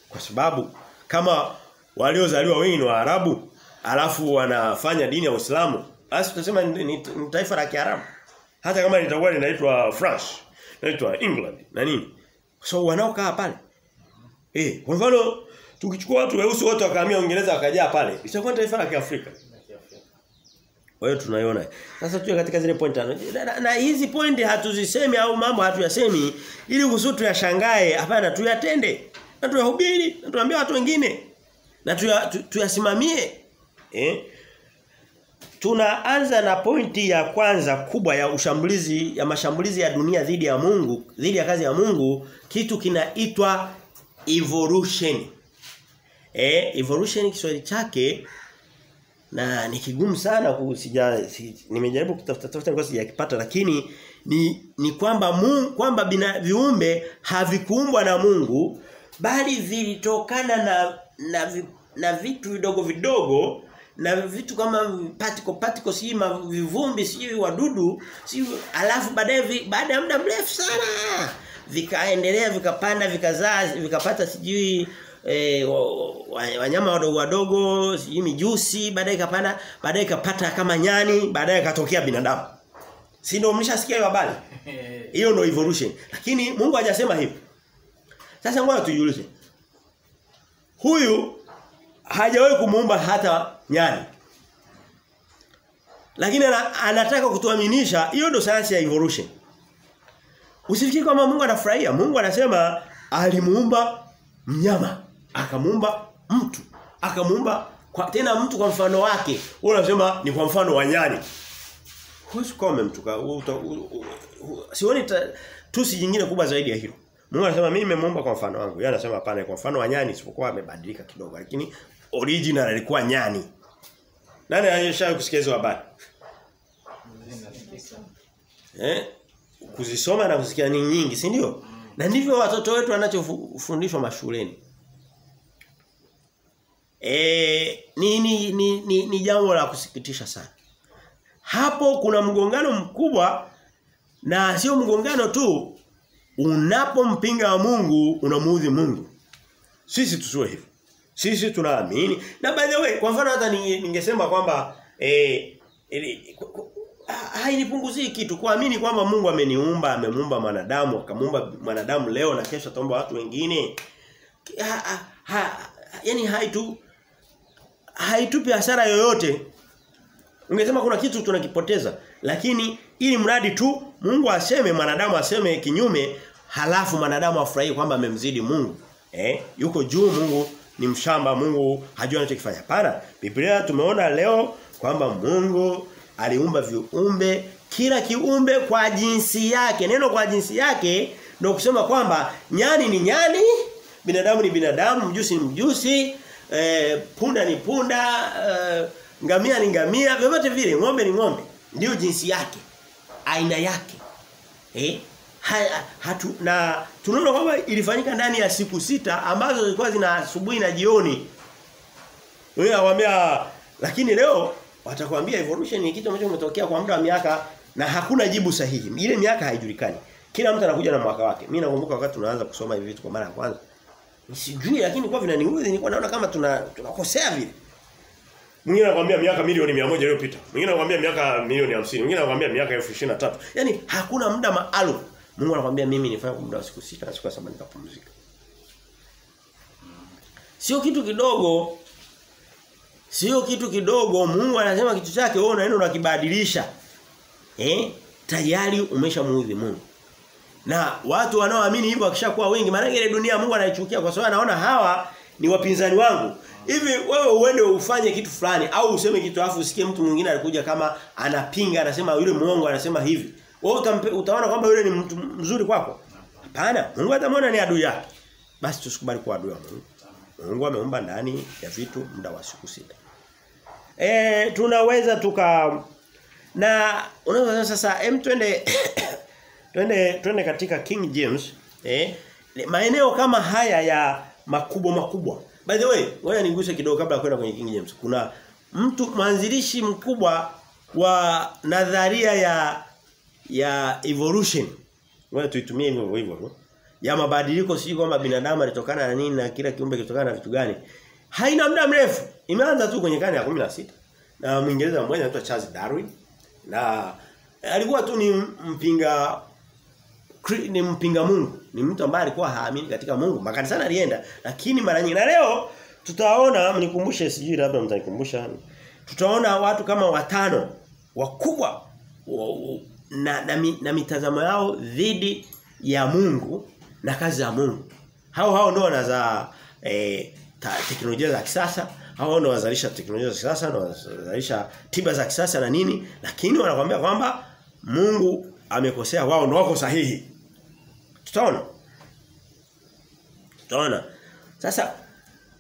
Kwa sababu kama waliozaliwa wengi ni Waarabu alafu wanafanya dini ya Uislamu basi tutasema ni, ni, ni taifa la Kiarabu hata kama litakuwa linaitwa France linaitwa England na nini so wanaokaa pale eh kwa mfano tukichukua watu weusi wote wakahamia Uingereza wakajaa pale itakuwa taifa la Kiafrika kwa hiyo tunaiona. Sasa tuwe katika zile point tano. Na, na, na hizi point hatuzisemi au mambo hatuyasemi ili kusudi tuyashangae, hapana tuyatende. Na tuyahubiri, na tuambie watu wengine. Na tuyasimamie. Eh? Tunaanza na pointi ya kwanza kubwa ya ushambulizi ya mashambulizi ya dunia dhidi ya Mungu, dhidi ya kazi ya Mungu, kitu kinaitwa evolution. Eh, evolution Kiswahili chake na ni kigumu sana kusija si, nimejaribu kutafuta tafuta ngozi sijakipata lakini ni ni kwamba Mungu kwamba bina, viumbe havikuumbwa na Mungu bali vilitokana na na vi, na vitu vidogo vidogo na vitu kama particle particle si vivumbi si wadudu si alafu baadaye baada ya muda mrefu sana vikaendelea vikapanda vikazaa vikapata sijui e, wanyama wadogo wadogo sijui mijusi baadaye ikapanda baadaye ikapata kama nyani baadaye ikatokea binadamu. Si ndio mlishasikia hiyo habari? Hiyo ndio evolution. Lakini Mungu hajasema hivyo sasa ngoja tujiulize. Huyu hajawahi kumuumba hata nyani lakini anataka kutuaminisha hiyo ndio sayansi ya evolution Usifikiri kwamba Mungu anafurahia. Mungu anasema alimuumba mnyama, akamuumba mtu, akamuumba kwa tena mtu kwa mfano wake. Wewe unasema ni kwa mfano wa nyani. Huwezi kome mtu sioni tusi jingine kubwa zaidi ya hilo. Mungu anasema mimi nimemuumba kwa mfano wangu. Yeye anasema hapana kwa mfano wa nyani isipokuwa amebadilika kidogo lakini original alikuwa nyani. Nani anayeshawahi kusikia hizo habari? Eh? kuzisoma na kusikia ni nyingi, si ndio? Na ndivyo watoto wetu wanachofundishwa mashuleni. E, ni, ni, ni, ni, ni jambo la kusikitisha sana. Hapo kuna mgongano mkubwa na sio mgongano tu unapompinga Mungu unamuudhi Mungu. Sisi tusiwe hivyo. Sisi tunaamini na by the way kwa mfano hata ningesema kwamba eh hainipunguzii kitu kuamini kwamba Mungu ameniumba, amemuumba mwanadamu, akamuumba mwanadamu leo na kesho ataumba watu wengine. Ha, ha, ha, yani haitu haitupi hasara yoyote. Ungesema kuna kitu tunakipoteza, lakini ili mradi tu Mungu aseme mwanadamu aseme kinyume, halafu mwanadamu afurahie kwamba amemzidi Mungu. Eh? Yuko juu Mungu ni mshamba, Mungu hajui anachokifanya. Hapana. Biblia tumeona leo kwamba Mungu aliumba viumbe kila kiumbe kwa jinsi yake. Neno kwa jinsi yake ndio kusema kwamba nyani ni nyani, binadamu ni binadamu, mjusi ni mjusi, e, punda ni punda, e, ngamia ni ngamia, vyovyote vile, ng'ombe ni ng'ombe. Ndio jinsi yake. Aina yake. Eh? Ha, hatu na tunaona kwamba ilifanyika ndani ya siku sita ambazo zilikuwa zina asubuhi na jioni. Wewe awamia lakini leo watakwambia evolution ni kitu ambacho kimetokea kwa muda wa miaka na hakuna jibu sahihi. Ile miaka haijulikani. Kila mtu anakuja na mwaka wake. Mimi nakumbuka wakati tunaanza kusoma hivi vitu kwa mara ya kwanza. Sijui lakini kwa vinaniudhi nilikuwa naona kama tuna tunakosea vile. Mwingine anakuambia miaka milioni 100 iliyopita. Mwingine anakuambia miaka milioni 50. Mwingine anakuambia miaka 2023. Yaani hakuna muda maalum. Mungu anakuambia mimi nifanye kwa muda wa siku sita na siku saba nikapumzika. Sio kitu kidogo Sio kitu kidogo Mungu anasema kitu chake wewe unaenda unakibadilisha. Eh? Tayari umeshamuudhi Mungu. Na watu wanaoamini hivyo wakishakuwa wengi maana ile dunia Mungu anaichukia kwa sababu anaona hawa ni wapinzani wangu. Hivi wewe uende ufanye kitu fulani au useme kitu afu usikie mtu mwingine alikuja kama anapinga anasema yule muongo anasema hivi. Wewe utaona kwamba yule ni mtu mzuri kwako? Hapana, Mungu atamwona ni adui yake. Basi tusikubali kuwa adui wa Mungu. Mungu ameumba ndani ya vitu muda wa siku sita. E, tunaweza tuka na unaweza sasa em twende twende twende katika King James eh maeneo kama haya ya makubwa makubwa. By the way, ngoja niguse kidogo kabla ya kwenda kwenye King James. Kuna mtu mwanzilishi mkubwa wa nadharia ya ya evolution. Ngoja tuitumie hivyo hivyo ya mabadiliko sio kwamba binadamu alitokana na nini na kila kiumbe kilitokana na vitu gani. Haina muda mrefu. Imeanza tu kwenye karne ya 16. Na Mwingereza mmoja anaitwa Charles Darwin na alikuwa tu ni mpinga ni mpinga Mungu. Ni mtu ambaye alikuwa haamini katika Mungu. Makanisani alienda, lakini mara nyingi na leo tutaona mnikumbushe sijui labda mtanikumbusha. Tutaona watu kama watano wakubwa na, na, na mitazamo yao dhidi ya Mungu na kazi za Mungu. Hao hao ndio wanazaa eh, teknolojia za kisasa, hao ndio wazalisha teknolojia za kisasa ndio wazalisha tiba za kisasa na nini, lakini wanakuambia kwamba Mungu amekosea, wao ndio wako sahihi. Tutaona. Tutaona. Sasa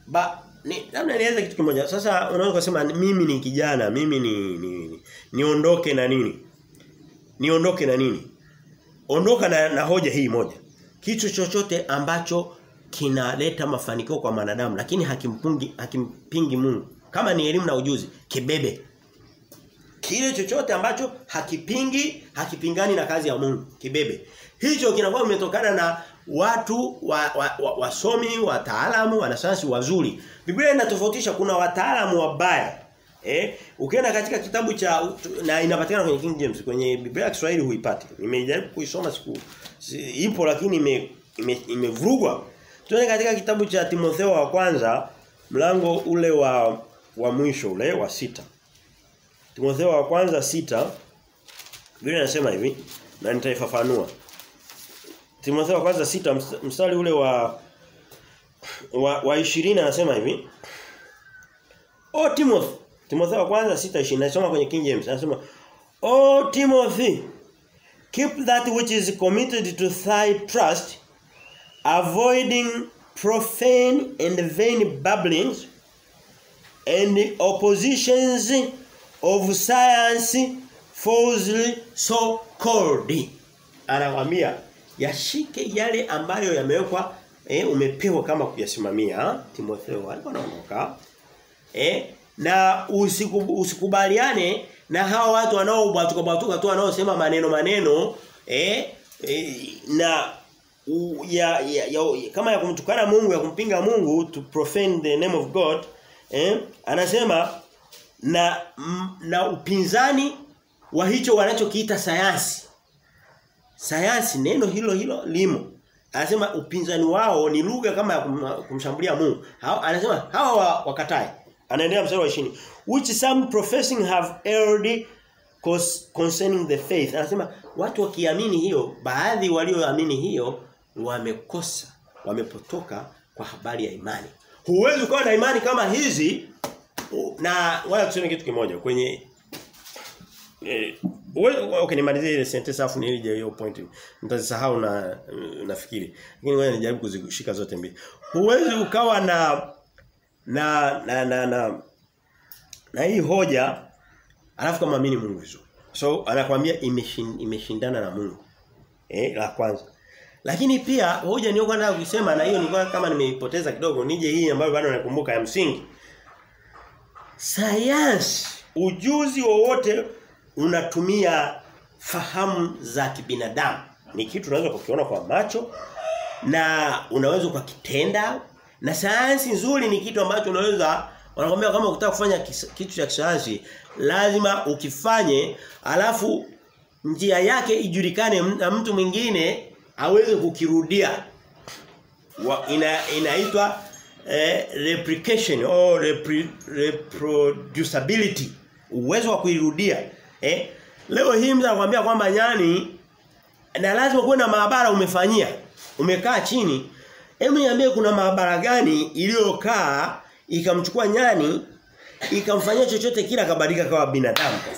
ba ni labda nieleze kitu kimoja. Sasa unaweza kusema mimi ni kijana, mimi ni, niondoke ni, ni na nini? Niondoke na nini? Ondoka na, na hoja hii moja. Kitu chochote ambacho kinaleta mafanikio kwa mwanadamu lakini hakimpungi hakimpingi Mungu. Kama ni elimu na ujuzi, kibebe. Kile chochote ambacho hakipingi, hakipingani na kazi ya Mungu, kibebe. Hicho kinakuwa kimetokana na watu wasomi, wa, wa, wa wataalamu, wanasayansi wazuri. Biblia inatofautisha kuna wataalamu wabaya. Eh, ukienda katika kitabu cha na inapatikana kwenye King James, kwenye Biblia ya Kiswahili huipati. Nimejaribu kuisoma siku si, ipo lakini ime imevurugwa. Ime Tuende katika kitabu cha Timotheo wa kwanza mlango ule wa wa mwisho ule wa sita Timotheo wa kwanza sita Biblia inasema hivi na nitaifafanua. Timotheo wa kwanza sita mstari ule wa wa, wa 20 anasema hivi. O Timothy, Timotheo wa kwanza 6:20 nasoma kwenye King James anasema O Timothy, keep that which is committed to thy trust, avoiding profane and vain babblings and oppositions of science falsely so called. Anawaambia yashike yale ambayo yamewekwa eh, umepewa kama kuyasimamia Timotheo alikuwa anaondoka eh na usiku, usikubaliane na hawa watu wanaobatuka batuka tu wanaosema maneno maneno eh, eh na u, ya, ya, ya, ya, kama ya kumtukana Mungu ya kumpinga Mungu to profane the name of God eh anasema na m, na upinzani wa hicho wanachokiita sayansi. Sayansi neno hilo hilo limo. Anasema upinzani wao ni lugha kama ya kumshambulia Mungu. Ha, anasema hawa wakatae anaendelea mstari wa 20 which some professing have erred concerning the faith. Anasema watu wakiamini hiyo baadhi walioamini hiyo wamekosa wamepotoka kwa habari ya imani. Huwezi kuwa na imani kama hizi na wala tuseme kitu kimoja kwenye eh, okay nimalizie ile sentence afu nilije hiyo point Nitasahau na nafikiri. Lakini wewe nijaribu kuzishika zote mbili. Huwezi ukawa na na na na na, na hii hoja alafu kama amini Mungu vizuri. So anakuambia imeshin, imeshindana na Mungu. Eh la kwanza. Lakini pia hoja niyo kwenda kusema na hiyo nilikuwa kama nimeipoteza kidogo nije hii ambayo bado nakumbuka ya msingi. Sayansi ujuzi wowote unatumia fahamu za kibinadamu. Ni kitu unaweza kukiona kwa macho na unaweza ukakitenda na sayansi nzuri ni kitu ambacho unaweza wanakuambia kama ukitaka kufanya kitu cha kisayansi lazima ukifanye alafu njia yake ijulikane na mtu mwingine aweze kukirudia. Wa, ina, inaitwa eh, replication au repri, reproducibility. Uwezo wa kuirudia eh. Leo hii mtu anakuambia kwamba nyani na lazima kuwe na maabara umefanyia. Umekaa chini hebu niambie kuna maabara gani iliyokaa ikamchukua nyani ikamfanyia chochote kila akabadilika kama binadamu? Kwa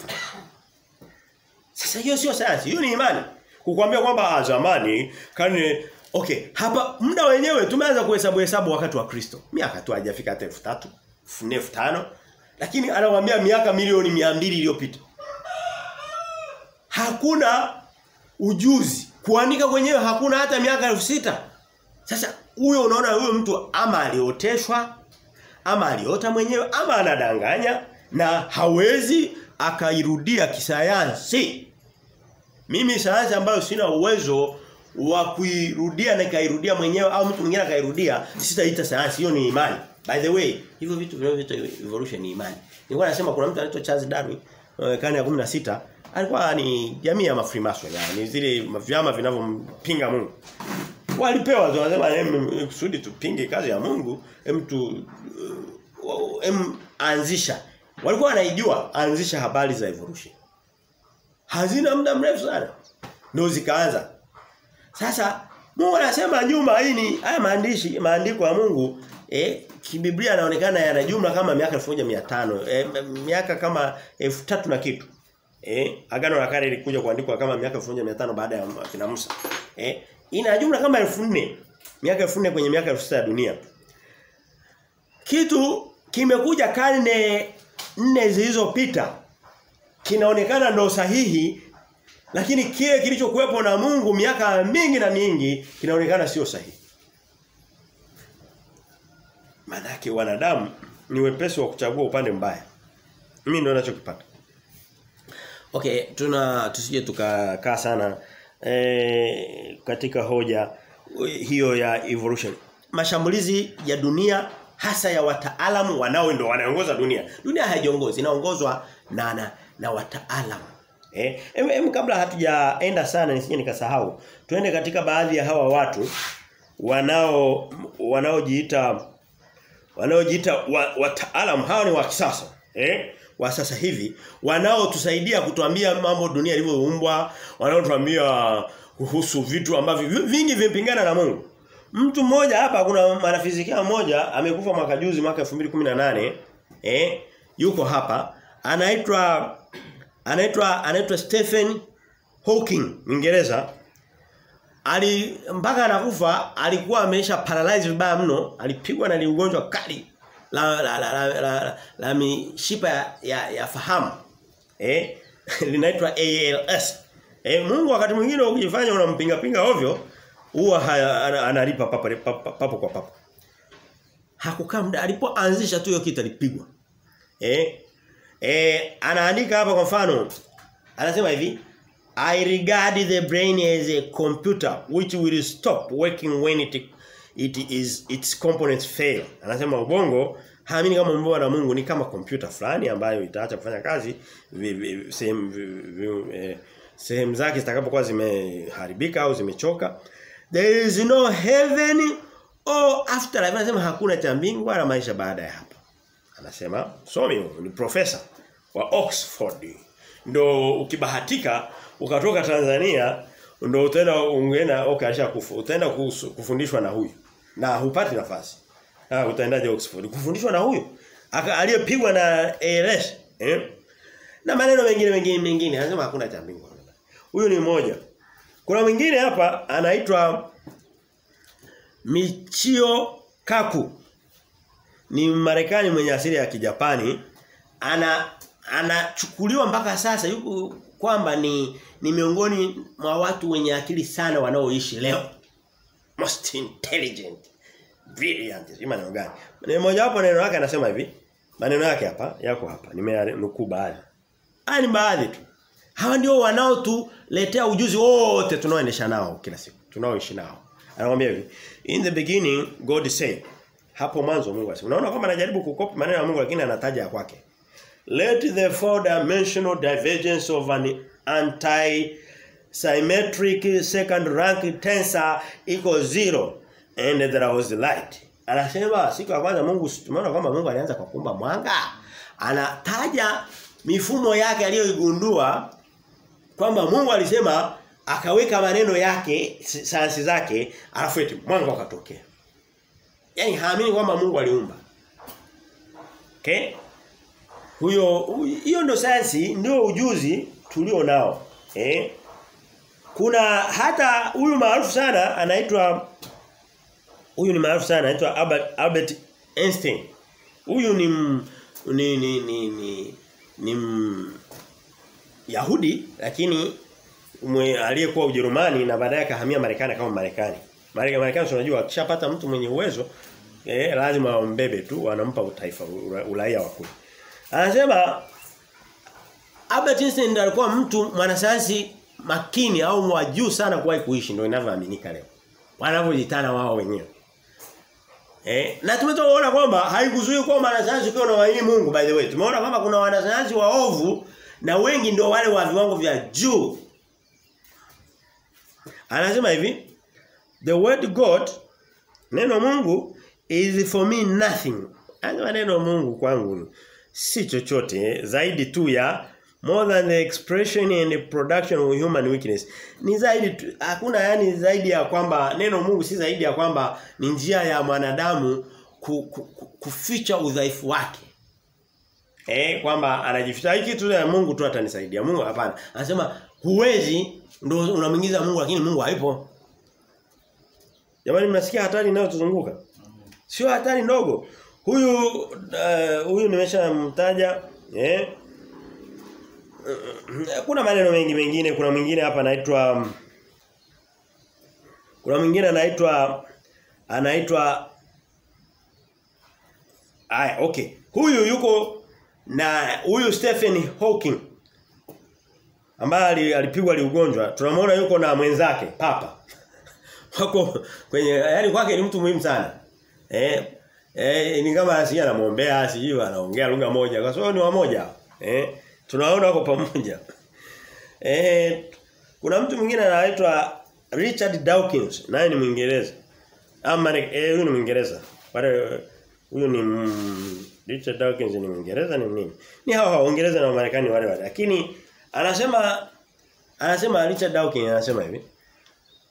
sasa hiyo sio sayansi hiyo ni imani. Kukuambia kwamba zamani kani okay hapa muda wenyewe tumeanza kuhesabu hesabu wakati wa Kristo. Miaka tu hajafika hata 3000 4500. lakini anawaambia miaka milioni 200 iliyopita. Hakuna ujuzi. Kuandika kwenyewe hakuna hata miaka elfu sita. Sasa huyo unaona huyo mtu ama alioteshwa ama aliota mwenyewe ama anadanganya na hawezi akairudia kisayansi. Mimi sayansi ambayo sina uwezo wa kuirudia na kairudia mwenyewe au mtu mwingine akairudia sitaita sayansi. Hiyo ni imani. By the way hivyo vitu vinavyoitwa evolution ni imani. Nilikuwa nasema kuna mtu anaitwa Charles Darwin karne ya 16 alikuwa ni jamii ya mafrimason yani zile vyama vinavyompinga Mungu walipewa tu wanasema kusudi tupinge kazi ya Mungu hem tu uh, hem anzisha. Walikuwa wanaijua anzisha habari za evolution. Hazina muda mrefu sana. Ndio zikaanza. Sasa Mungu anasema nyuma hii ni haya maandishi maandiko ya Mungu eh kibiblia yanaonekana yana jumla kama miaka 1500 eh, miaka kama 3000 na kitu. Eh agano la kale lilikuja kuandikwa kama miaka 1500 baada ya kina Musa. Eh ina jumla kama 4000 miaka 4000 kwenye miaka 1000 ya dunia. Kitu kimekuja karne nne zilizopita. Kinaonekana ndo sahihi lakini kile kilichokuwepo na Mungu miaka mingi na mingi kinaonekana sio sahihi. Manake wanadamu ni wepesi wa kuchagua upande mbaya. Mimi ndio ninachokipata. Okay, tuna tusije tukakaa sana e, katika hoja hiyo ya evolution. Mashambulizi ya dunia hasa ya wataalamu wanao ndio wanaongoza dunia. Dunia haijaongozi inaongozwa na na, na wataalamu. Eh, em, em kabla hatujaenda sana nisije nikasahau. Tuende katika baadhi ya hawa watu wanao wanaojiita wanaojiita wataalamu hawa ni wa kisasa. Eh? Wa sasa hivi wanaotusaidia kutuambia mambo dunia ilivyoumbwa, wanaotuambia kuhusu vitu ambavyo vingi vimepingana na Mungu. Mtu mmoja hapa kuna mwanafizikia mmoja amekufa mwaka juzi mwaka 2018 eh yuko hapa anaitwa anaitwa anaitwa Stephen Hawking Mwingereza ali mpaka anakufa alikuwa amesha paralyze vibaya mno alipigwa na ugonjwa kali la la la, la, la, la, mishipa ya, ya, ya fahamu. Eh? Linaitwa ALS eh Mungu wakati mwingine ukijifanya unampinga pinga ovyo huwa analipa papo, papo, papo kwa papo. Hakukaa muda alipoanzisha tu hiyo kitu alipigwa. Eh? Eh anaandika hapa kwa mfano anasema hivi I regard the brain as a computer which will stop working when it it is its components fail. Anasema ubongo haamini kama mbwa na Mungu ni kama kompyuta fulani ambayo itaacha kufanya kazi sehemu eh, sehemu zake zitakapokuwa zimeharibika au zimechoka. There is no heaven or afterlife. Anasema hakuna cha mbingu wala maisha baada ya hapa. Anasema somi ni profesa wa Oxford. Ndo ukibahatika ukatoka Tanzania ndo utaenda ungeenda okay kufu, utaenda kufundishwa na huyu na hupati nafasi. Ah utaendaje Oxford? Kufundishwa na huyo aliyepigwa na ALS eh? Na maneno mengine mengine mengine. Anasema hakuna cha mbingu. Huyu ni mmoja. Kuna mwingine hapa anaitwa Michio Kaku. Ni Marekani mwenye asili ya Kijapani. Ana anachukuliwa mpaka sasa yuko kwamba ni ni miongoni mwa watu wenye akili sana wanaoishi leo. Most intelligent, brilliant, sima maneno gani? Ni moja wapo neno yake anasema hivi. Maneno yake hapa yako hapa. Nimenukuu baadhi. Haya ni baadhi tu. Hawa ndio wanaotuletea ujuzi wote tunaoendesha nao kila siku. Tunaoishi nao. Anamwambia hivi, in the beginning God said. Hapo mwanzo Mungu alisema. Unaona kama anajaribu kukopi maneno ya Mungu lakini anataja ya kwake. Let the four dimensional divergence of an anti-symmetric second rank tensor equal zero and there was light. Anasema siku ya kwanza Mungu tumeona kwamba Mungu alianza kwa kuumba mwanga. Anataja mifumo yake aliyoigundua kwamba Mungu alisema akaweka maneno yake sayansi zake alafu eti mwanga ukatokea. Yaani haamini kwamba Mungu aliumba. Okay? Huyo hiyo ndio sayansi ndio ujuzi tulio nao. Eh? Kuna hata huyu maarufu sana anaitwa huyu ni maarufu sana anaitwa Albert, Albert Einstein. Huyu ni ni ni ni ni, ni m, Yahudi lakini aliyekuwa Ujerumani na baadaye akahamia Marekani kama Marekani. Marekani Marekani unajua akishapata mtu mwenye uwezo eh lazima wambebe tu wanampa utaifa uraia wa kule. Anasema Albert Einstein alikuwa mtu mwanasayansi makini au wa juu sana kuwahi kuishi ndio inavyoaminika leo. Wanavyojitana wao wenyewe. Eh, na tumetoona kwamba haikuzuii kwa mwanasayansi ukiwa unawaamini Mungu by the way. Tumeona kwamba kuna wanasayansi waovu na wengi ndio wale wa viwango vya juu. Anasema hivi, the word God neno Mungu is for me nothing. Anasema neno Mungu kwangu si chochote zaidi tu ya more than the expression and the production of human weakness. Ni zaidi hakuna yani zaidi ya kwamba neno Mungu si zaidi ya kwamba ni njia ya mwanadamu ku, ku, ku, kuficha udhaifu wake. Eh kwamba anajificha hiki tu ya Mungu tu atanisaidia. Mungu hapana. Anasema huwezi ndio unamwingiza Mungu lakini Mungu haipo. Jamani mnasikia hatari inayotuzunguka? Sio hatari ndogo. Huyu uh, huyu nimeshamtaja eh kuna maneno mengi mengine kuna mwingine hapa anaitwa kuna mwingine anaitwa anaitwa Aya, okay. Huyu yuko na huyu Stephen Hawking ambaye alipigwa liugonjwa. Tunamwona yuko na mwenzake papa. Wako kwenye yani kwake ni mtu muhimu sana. Eh eh ni kama asiye anamuombea, sijui anaongea lugha moja kwa sababu ni wamoja. Eh tunaona wako pamoja. Eh kuna mtu mwingine anaitwa Richard Dawkins, naye ni Mwingereza. Ama eh huyu ni Mwingereza. Wale huyu ni Richard Dawkins ni Mwingereza ni nini? Ni hao hao Uingereza na Marekani wale wale. Lakini anasema anasema Richard Dawkins anasema hivi.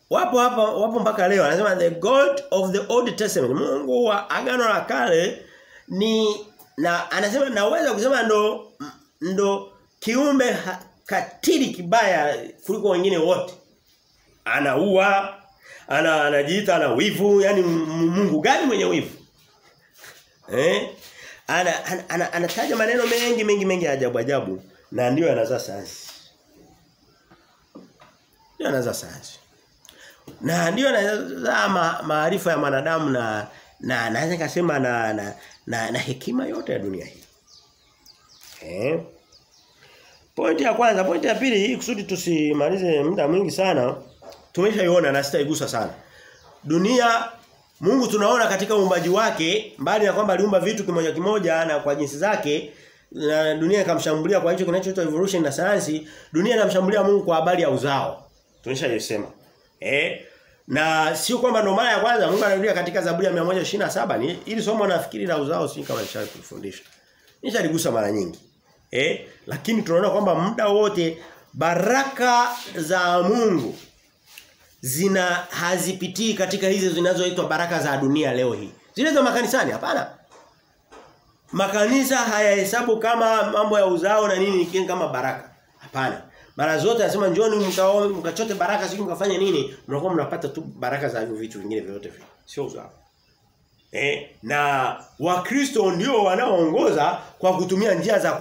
Wapo hapa wapo mpaka leo anasema the God of the Old Testament Mungu wa agano la kale ni na anasema naweza kusema ndo ndo kiumbe katili kibaya kuliko wengine wote. Anaua, ana anajiita ana wivu, yani Mungu gani mwenye wivu? Eh? Ana anataja ana, ana, ana maneno mengi mengi mengi ajabu ajabu na ndio yanazaa sayansi. Ndio yanazaa sayansi. Na ndio yanazaa ma, maarifa ya mwanadamu na na naweza kusema na na, na na hekima yote ya dunia hii. Eh? Pointi ya kwanza, pointi ya pili hii kusudi tusimalize muda mwingi sana. Tumeshaiona na sitaigusa sana. Dunia Mungu tunaona katika uumbaji wake mbali na kwamba aliumba vitu kimoja kimoja na kwa jinsi zake na dunia ikamshambulia kwa hicho kinachoitwa evolution na sayansi, dunia inamshambulia Mungu kwa habari ya uzao. Tumeshaisema. Eh? Na sio kwamba ndo mara ya kwanza Mungu anarudia katika Zaburi ya 127 ni ili somo nafikiri la uzao si kama nishawahi kufundisha. Nishaligusa mara nyingi. Eh? Lakini tunaona kwamba muda wote baraka za Mungu zina hazipitii katika hizo zinazoitwa baraka za dunia leo hii. Zile za makanisani hapana. Makanisa hayahesabu kama mambo ya uzao na nini kama baraka. Hapana. Mara zote anasema njoni mkachote baraka siku mkafanya nini? Mnakuwa mnapata tu baraka za vitu vingine vyote vile. Sio uzao. Eh, na Wakristo ndio wanaoongoza kwa kutumia njia za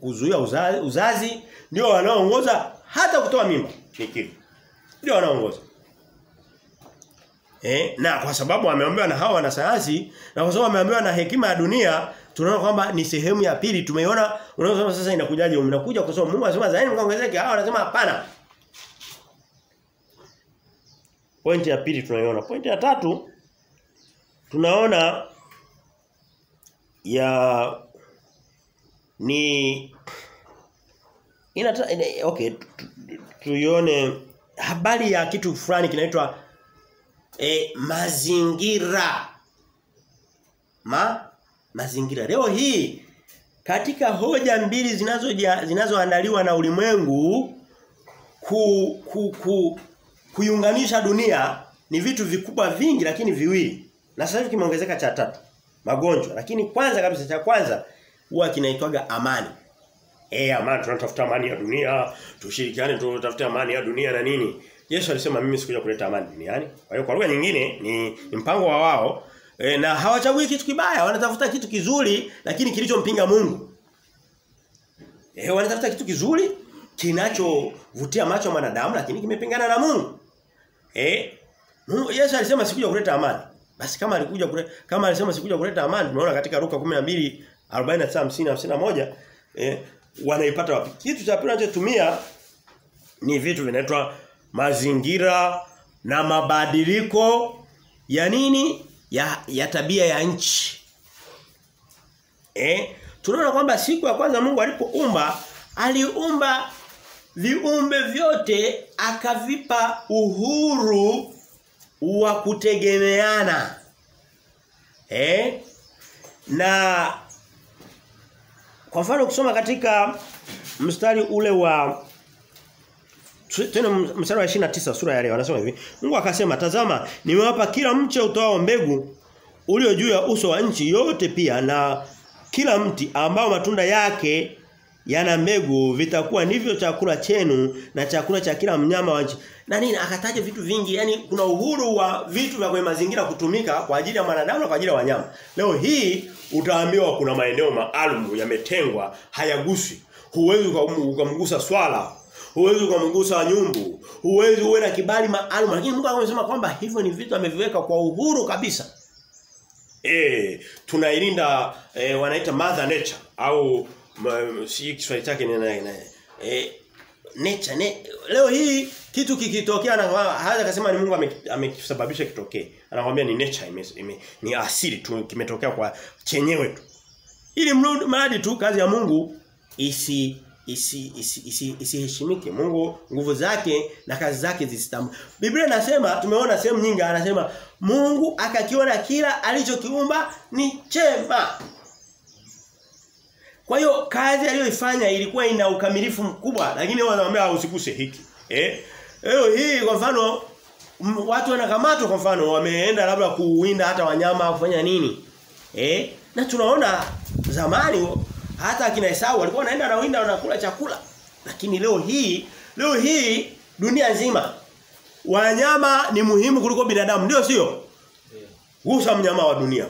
kuzuia uzazi, uzazi ndio wanaoongoza hata kutoa mimba. Nikiri. Ndio wanaoongoza. Eh, na kwa sababu ameambiwa na hawa na sayansi na kwa sababu ameambiwa na hekima ya dunia tunaona kwamba ni sehemu ya pili tumeiona unaosema sasa inakujaje mnakuja kwa sababu Mungu anasema zaeni mkaongezeke hawa wanasema hapana Pointi ya pili tunaiona pointi ya tatu tunaona ya ni ina okay tuione habari ya kitu fulani kinaitwa e, mazingira. Ma mazingira. Leo hii katika hoja mbili zinazo zinazoandaliwa na ulimwengu ku, ku, ku kuiunganisha dunia ni vitu vikubwa vingi lakini viwili na sasa hivi kimeongezeka cha tatu magonjwa lakini kwanza kabisa cha kwanza huwa kinaitwaga amani eh amani tunatafuta amani ya dunia tushirikiane tutafute amani ya dunia na nini Yesu alisema mimi sikuja kuleta amani duniani. Kwa hiyo kwa lugha nyingine ni, ni mpango wa wao e, na hawachagui kitu kibaya, wanatafuta kitu kizuri lakini kilichompinga Mungu. Eh wanatafuta kitu kizuri kinachovutia macho ya mwanadamu lakini kimepingana na Mungu. Eh Mungu Yesu alisema sikuja kuleta amani. Basi kama alikuja kule kama alisema sikuja kuleta amani tunaona katika Luka 12 49 50 51 eh wanaipata wapi? Kitu cha pili anachotumia ni vitu vinaitwa mazingira na mabadiliko ya nini ya ya tabia ya nchi eh tunaona kwamba siku ya kwanza Mungu alipoumba aliumba viumbe vyote akavipa uhuru wa kutegemeana eh? Na kwa mfano kusoma katika mstari ule wa tena mstari wa 29 sura ya leo anasema hivi. Mungu akasema tazama nimewapa kila mche utoao mbegu ulio juu ya uso wa nchi yote pia na kila mti ambao matunda yake yana mbegu vitakuwa nivyo chakula chenu na chakula cha kila mnyama wa nchi. Na nini? Akataja vitu vingi. Yani kuna uhuru wa vitu vya kwenye mazingira kutumika kwa ajili ya mwanadamu na kwa ajili ya wanyama. Leo hii utaambiwa kuna maeneo maalum yametengwa hayaguswi. Huwezi ukamgusa swala. Huwezi ukamgusa nyumbu, huwezi uwe na kibali maalum. Lakini Mungu amesema kwamba hivyo ni vitu ameviweka kwa uhuru kabisa. Eh, tunailinda e, wanaita mother nature au si Kiswahili chake ni naye naye. Eh, nature ne, leo hii kitu kikitokea na hata akasema ni Mungu amekisababisha ame kitokee. Anakuambia ni nature ime, ime, ni asili tu kimetokea kwa chenyewe tu. Ili mradi tu kazi ya Mungu isi isi isi isiheshimike. Isi, isi Mungu nguvu zake na kazi zake zisitambue. Biblia inasema tumeona sehemu nyingi anasema Mungu akakiona kila alichokiumba ni chema. Kwa hiyo kazi aliyoifanya ilikuwa ina ukamilifu mkubwa lakini wao wanamwambia usiguse hiki. Eh? Leo hii kwa mfano watu wanakamatwa kwa mfano wameenda labda kuwinda hata wanyama kufanya nini? Eh? Na tunaona zamani hata akina Esau walikuwa wanaenda na winda wanakula chakula. Lakini leo hii leo hii dunia nzima wanyama ni muhimu kuliko binadamu ndio sio? Gusa mnyama wa dunia.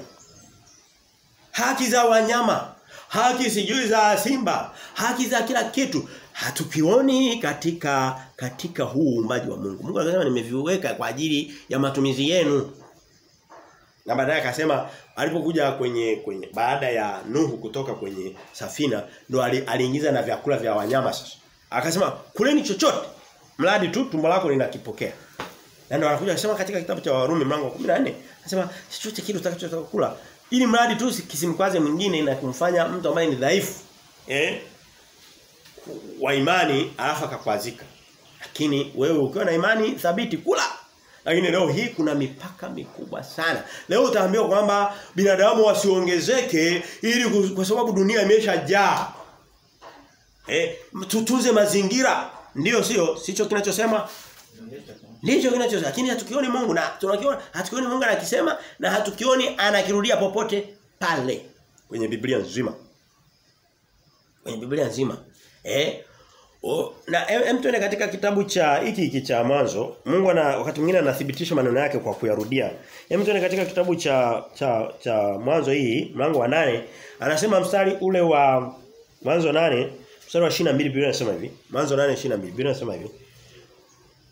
Haki za wanyama, haki sijui za simba, haki za kila kitu hatukioni katika katika huu umbaji wa Mungu. Mungu anasema nimeviweka kwa ajili ya matumizi yenu. Na baadaye akasema alipokuja kwenye kwenye baada ya Nuhu kutoka kwenye safina ndo aliingiza na vyakula vya wanyama sasa. Akasema kuleni chochote mradi tu tumbo lako linakipokea. Na ndo anakuja akasema katika kitabu cha Warumi mlango wa 14 anasema chochote kile utakachotaka kula ili mradi tu kisimkwaze mwingine na kumfanya mtu ambaye ni dhaifu eh wa imani alafu akakwazika. Lakini wewe ukiwa na imani thabiti kula. Lakini leo hii kuna mipaka mikubwa sana. Leo utaambiwa kwamba binadamu wasiongezeke ili kwa sababu dunia imeshajaa. Eh, tutunze mazingira. Ndiyo sio? Sicho kinachosema? Ndicho kinachosema. Lakini hatukioni Mungu na tunakiona hatukioni Mungu anakisema na hatukioni anakirudia popote pale kwenye Biblia nzima. Kwenye Biblia nzima. Eh? O, na hem tuende katika kitabu cha hiki hiki cha mwanzo. Mungu ana wakati mwingine anathibitisha maneno yake kwa kuyarudia. Hem tuende katika kitabu cha cha cha mwanzo hii, mlango wa nane anasema mstari ule wa mwanzo nane mstari wa 22 Biblia inasema hivi. Mwanzo 8:22 Biblia inasema hivi.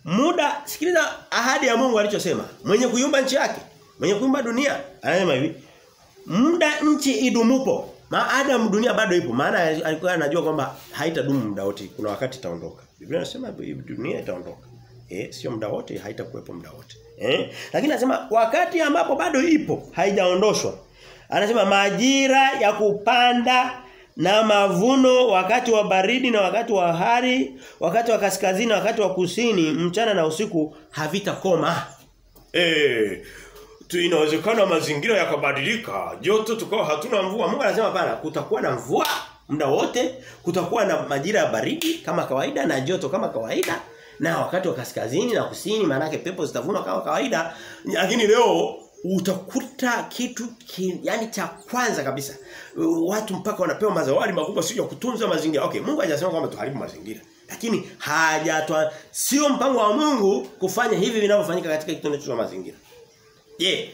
Muda sikiliza ahadi ya Mungu alichosema. Mwenye kuyumba nchi yake, mwenye kuumba dunia, anasema hivi. Muda nchi idumupo Maadamu dunia bado ipo maana alikuwa anajua kwamba haitadumu muda wote kuna wakati itaondoka. Biblia inasema dunia itaondoka. Eh sio muda wote haitakuwepo muda wote. Eh lakini anasema wakati ambapo bado ipo haijaondoshwa. Anasema majira ya kupanda na mavuno wakati wa baridi na wakati wa hari, wakati wa kaskazini na wakati wa kusini, mchana na usiku havitakoma. Eh tu inawezekana mazingira yakabadilika joto tukao hatuna mvua Mungu anasema pana kutakuwa na mvua muda wote kutakuwa na majira ya baridi kama kawaida na joto kama kawaida na wakati wa kaskazini na kusini maana pepo zitavuma kama kawaida lakini leo utakuta kitu ki, yani cha kwanza kabisa watu mpaka wanapewa mazawadi makubwa sio ya kutunza mazingira okay Mungu hajasema kwamba tuharibu mazingira lakini hajatoa sio mpango wa Mungu kufanya hivi vinavyofanyika katika kitendo cha mazingira Je, yeah.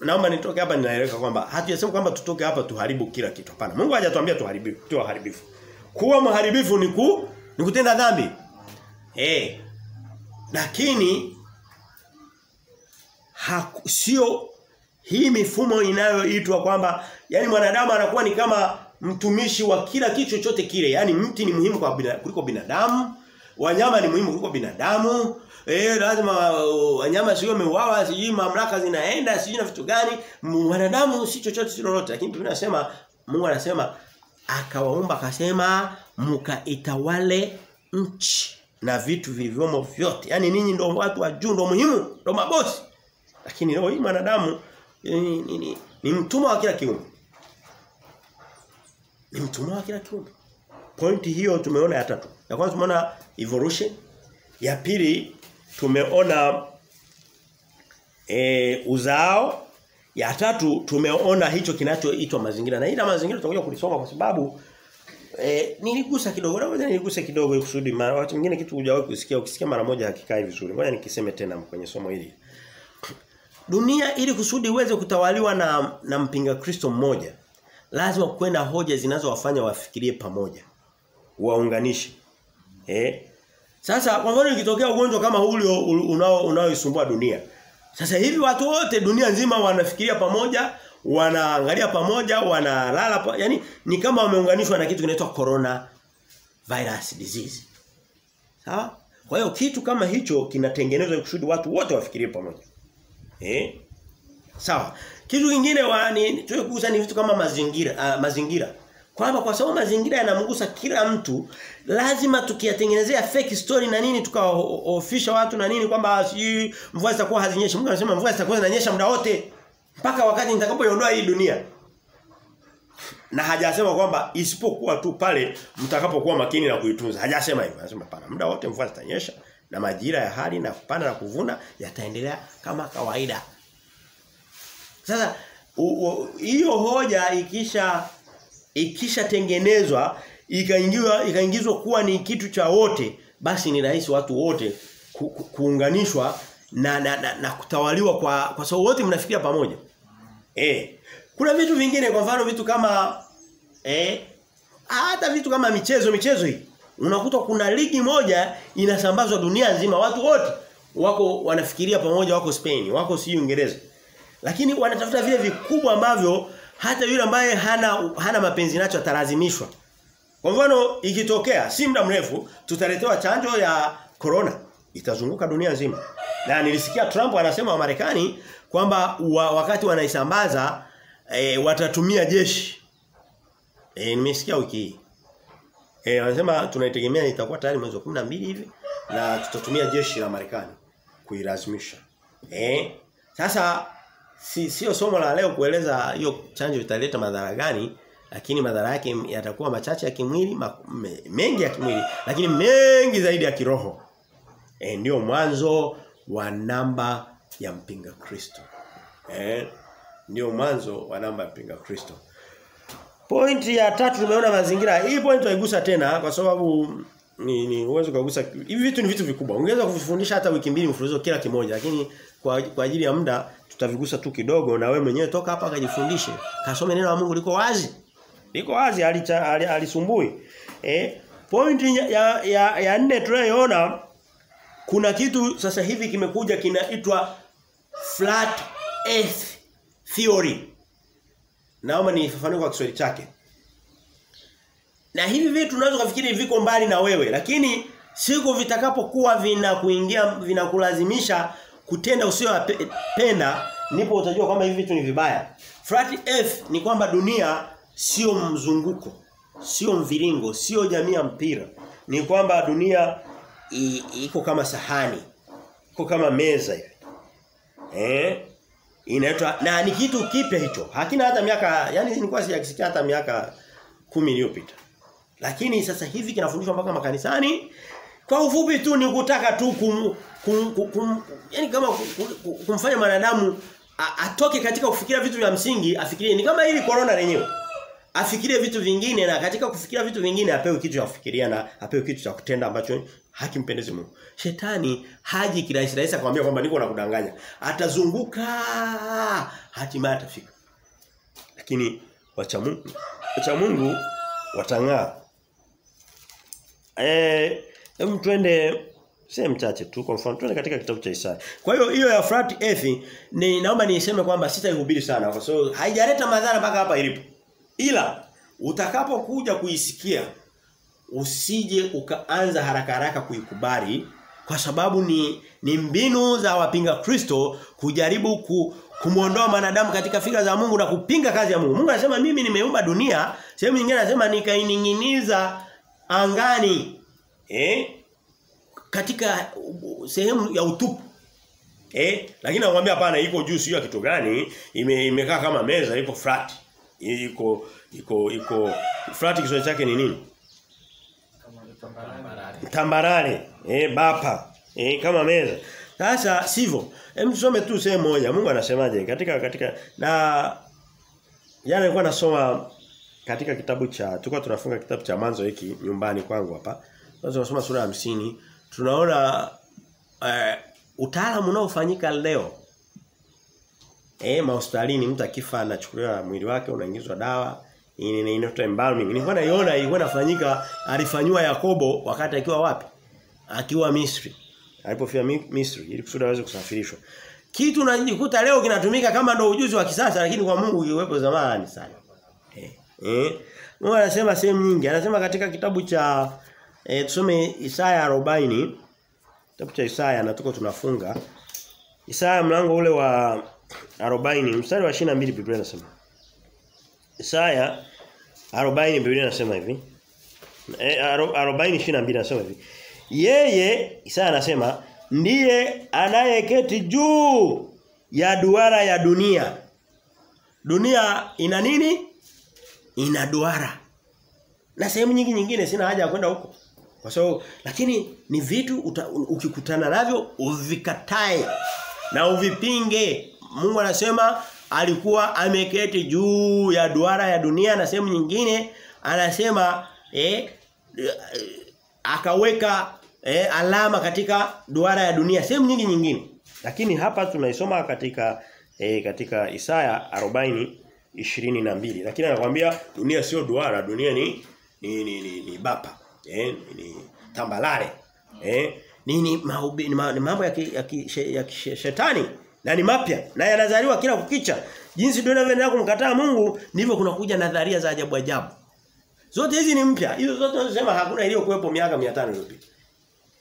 naomba nitoke hapa ninaeleweka kwamba hatujasema kwamba tutoke hapa tuharibu kila kitu. Hapana. Mungu hajatuambia tuharibu, tu waharibifu. Kuwa mharibifu ni ku ni kutenda dhambi. Eh. Hey. Lakini sio hii mifumo inayoitwa kwamba yani mwanadamu anakuwa ni kama mtumishi wa kila kitu chochote kile. Yani mti ni muhimu kwa bina, kuliko binadamu, wanyama ni muhimu kuliko binadamu, Eh lazima wanyama sio wameuawa, sijui mamlaka zinaenda, sijui na vitu gani. Mwanadamu si chochote si lolote. Lakini Biblia inasema Mungu anasema akawaumba akasema mkaitawale nchi na vitu vilivyomo vyote. yani ninyi ndio watu wa juu ndio muhimu, ndio mabosi. Lakini roho hii mwanadamu ni, ni, ni, ni mtumwa wa kila kiumbe. Ni mtumwa wa kila kiumbe. Pointi hiyo tumeona ya tatu. Ya kwanza tumeona evolution. Ya pili tumeona e, uzao ya tatu tumeona hicho kinachoitwa mazingira na ila mazingira tutakuja kulisoma kwa sababu e, niligusa kidogo na ngoja niligusa kidogo kusudi mara watu wengine kitu hujawahi kusikia ukisikia mara moja hakikai vizuri ngoja nikiseme tena kwenye somo hili dunia ili kusudi iweze kutawaliwa na na mpinga Kristo mmoja lazima kwenda hoja zinazowafanya wafikirie pamoja waunganishe eh sasa kwa mfano ikitokea ugonjwa kama ule unao unaoisumbua dunia. Sasa hivi watu wote dunia nzima wanafikiria pamoja, wanaangalia pamoja, wanalala pa, yani ni kama wameunganishwa na kitu kinaitwa corona virus disease. Sawa? Kwa hiyo kitu kama hicho kinatengenezwa kusudi watu wote wafikirie pamoja. Eh? Sawa. Kitu kingine wa ni tulikugusa ni vitu kama mazingira, uh, mazingira. Kwamba kwa sababu mazingira yanamgusa kila mtu, lazima tukiyatengenezea fake story na nini tukaofisha watu na nini kwamba si mvua zitakuwa hazinyeshi. Mungu anasema mvua zitakuwa zinanyesha muda wote mpaka wakati nitakapoiondoa hii dunia. Na hajasema kwamba isipokuwa tu pale mtakapokuwa makini na kuitunza. Hajasema hivyo. Anasema pana muda wote mvua zitanyesha na majira ya hali na kupanda na kuvuna yataendelea kama kawaida. Sasa hiyo hoja ikisha ikishatengenezwa ikaingiwa ikaingizwa kuwa ni kitu cha wote basi ni rahisi watu wote ku, ku, kuunganishwa na, na, na, na kutawaliwa kwa kwa sababu wote mnafikia pamoja. Eh. Kuna vitu vingine kwa mfano vitu kama eh hata vitu kama michezo michezo hii. Unakuta kuna ligi moja inasambazwa dunia nzima watu wote wako wanafikiria pamoja wako Spain, wako si Uingereza. Lakini wanatafuta vile vikubwa ambavyo hata yule ambaye hana hana mapenzi nacho atalazimishwa. Kwa mfano ikitokea si muda mrefu tutaletewa chanjo ya corona itazunguka dunia nzima. Na nilisikia Trump anasema wa Marekani kwamba wa, wakati wanaisambaza e, watatumia jeshi. E, nimesikia wiki hii. Eh wanasema tunaitegemea itakuwa tayari mwezi wa 12 hivi na tutatumia jeshi la Marekani kuilazimisha. Eh sasa si sio somo la leo kueleza hiyo chanjo italeta madhara gani lakini madhara yake yatakuwa machache ya kimwili ma, me, mengi ya kimwili lakini mengi zaidi ya kiroho. Eh ndio mwanzo wa namba ya mpinga Kristo. Eh ndio mwanzo wa namba ya mpinga Kristo Pointi ya tatu tumeona mazingira. Hii point haigusa tena kwa sababu ni ni uwezo kugusa hivi vitu ni vitu vikubwa. Ungeweza kufundisha hata wiki mbili mfululizo kila kimoja lakini kwa kwa ajili ya muda tutavigusa tu kidogo na wewe mwenyewe toka hapa akajifundishe. Kasome neno la Mungu liko wazi. Liko wazi alisumbui. Eh point ya ya, ya, nne tunayoona kuna kitu sasa hivi kimekuja kinaitwa flat earth theory. Naomba nifafanue kwa Kiswahili chake. Na hivi vitu unaweza kufikiri viko mbali na wewe lakini siku vitakapokuwa vinakuingia vinakulazimisha kutenda usiyopenda ndipo utajua kwamba hivi vitu ni vibaya. Flat F ni kwamba dunia sio mzunguko, sio mviringo, sio jamii ya mpira. Ni kwamba dunia iko kama sahani, iko kama meza hivi. Eh? Inaitwa na ni kitu kipya hicho. Hakina hata miaka, yani nilikuwa sijakisikia hata miaka kumi iliyopita. Lakini sasa hivi kinafundishwa mpaka makanisani. Kwa ufupi tu ni kutaka tu kum, kum, kum, kum yani kama kum, kumfanya mwanadamu atoke katika kufikiria vitu vya msingi, afikirie ni kama hili corona lenyewe. Afikirie vitu vingine na katika kufikiria vitu vingine apewe kitu cha kufikiria na apewe kitu cha kutenda ambacho hakimpendezi Mungu. Shetani haji kirahisi rahisi akwambia kwamba niko na kudanganya. Atazunguka hatimaye atafika. Lakini wacha Mungu, wacha Mungu watang'aa. Eh, hebu twende sehemu chache tu kwa mfano twende katika kitabu cha Isaya. Kwa hiyo hiyo ya Frat F ni naomba niiseme kwamba sitaihubiri sana kwa sababu so, haijaleta madhara mpaka hapa ilipo. Ila utakapokuja kuisikia usije ukaanza haraka haraka kuikubali kwa sababu ni ni mbinu za wapinga Kristo kujaribu ku, kumuondoa mwanadamu katika fikra za Mungu na kupinga kazi ya Mungu. Mungu anasema mimi nimeumba dunia, sehemu nyingine anasema nikaininginiza angani. Eh? Katika sehemu ya utupu. Eh? Lakini anamwambia hapana iko juu sio kitu gani? Ime, imekaa kama meza iko flat. Iko iko iko flat kichwa chake ni nini? Tambarare. Eh bapa. Eh kama meza. Sasa sivyo. Hem tusome tu sehemu moja. Mungu anasemaje katika katika na jana nilikuwa nasoma katika kitabu cha tulikuwa tunafunga kitabu cha mwanzo hiki nyumbani kwangu hapa. Sasa tunasoma sura ya 50. Tunaona uh, utaalamu unaofanyika leo. Eh mahospitalini mtu akifa anachukuliwa mwili wake unaingizwa dawa ini inaitwa embalming. Nilikuwa naiona ilikuwa inafanyika alifanywa Yakobo wakati akiwa wapi? Akiwa Misri. Alipofia Misri ili kusudi aweze kusafirishwa. Kitu unajikuta leo kinatumika kama ndo ujuzi wa kisasa lakini kwa Mungu kiwepo zamani sana. Eh. Eh. Mungu anasema sehemu nyingi. Anasema katika kitabu cha eh, tusome Isaya 40. Kitabu cha Isaya na tuko tunafunga. Isaya mlango ule wa 40 mstari wa 22 Biblia inasema. Isaya 40 Biblia inasema hivi. Eh 40 22 inasema hivi. Yeye Isaya anasema ndiye anayeketi juu ya duara ya dunia. Dunia ina nini? Ina duara. Na sehemu nyingi nyingine sina haja ya kwenda huko. Kwa sababu lakini ni vitu uta, ukikutana navyo uvikatae na uvipinge. Mungu anasema alikuwa ameketi juu ya duara ya dunia na sehemu nyingine anasema eh, akaweka eh, alama katika duara ya dunia sehemu nyingi nyingine. Lakini hapa tunaisoma katika eh, katika Isaya 40 22. Lakini anakuambia dunia sio duara, dunia ni ni ni, ni, ni bapa. Eh, ni tambalare. Eh, nini maubi, ni, mambo ya mambo ya ki, ya, ki, ya ki, shetani na ni mapya na yanazaliwa kila kukicha. Jinsi dunia inavyoendelea kumkataa Mungu ndivyo kuna kuja nadharia za ajabu ajabu. Zote hizi ni mpya. Hizo zote tunasema hakuna iliyokuwepo miaka 500 iliyopita.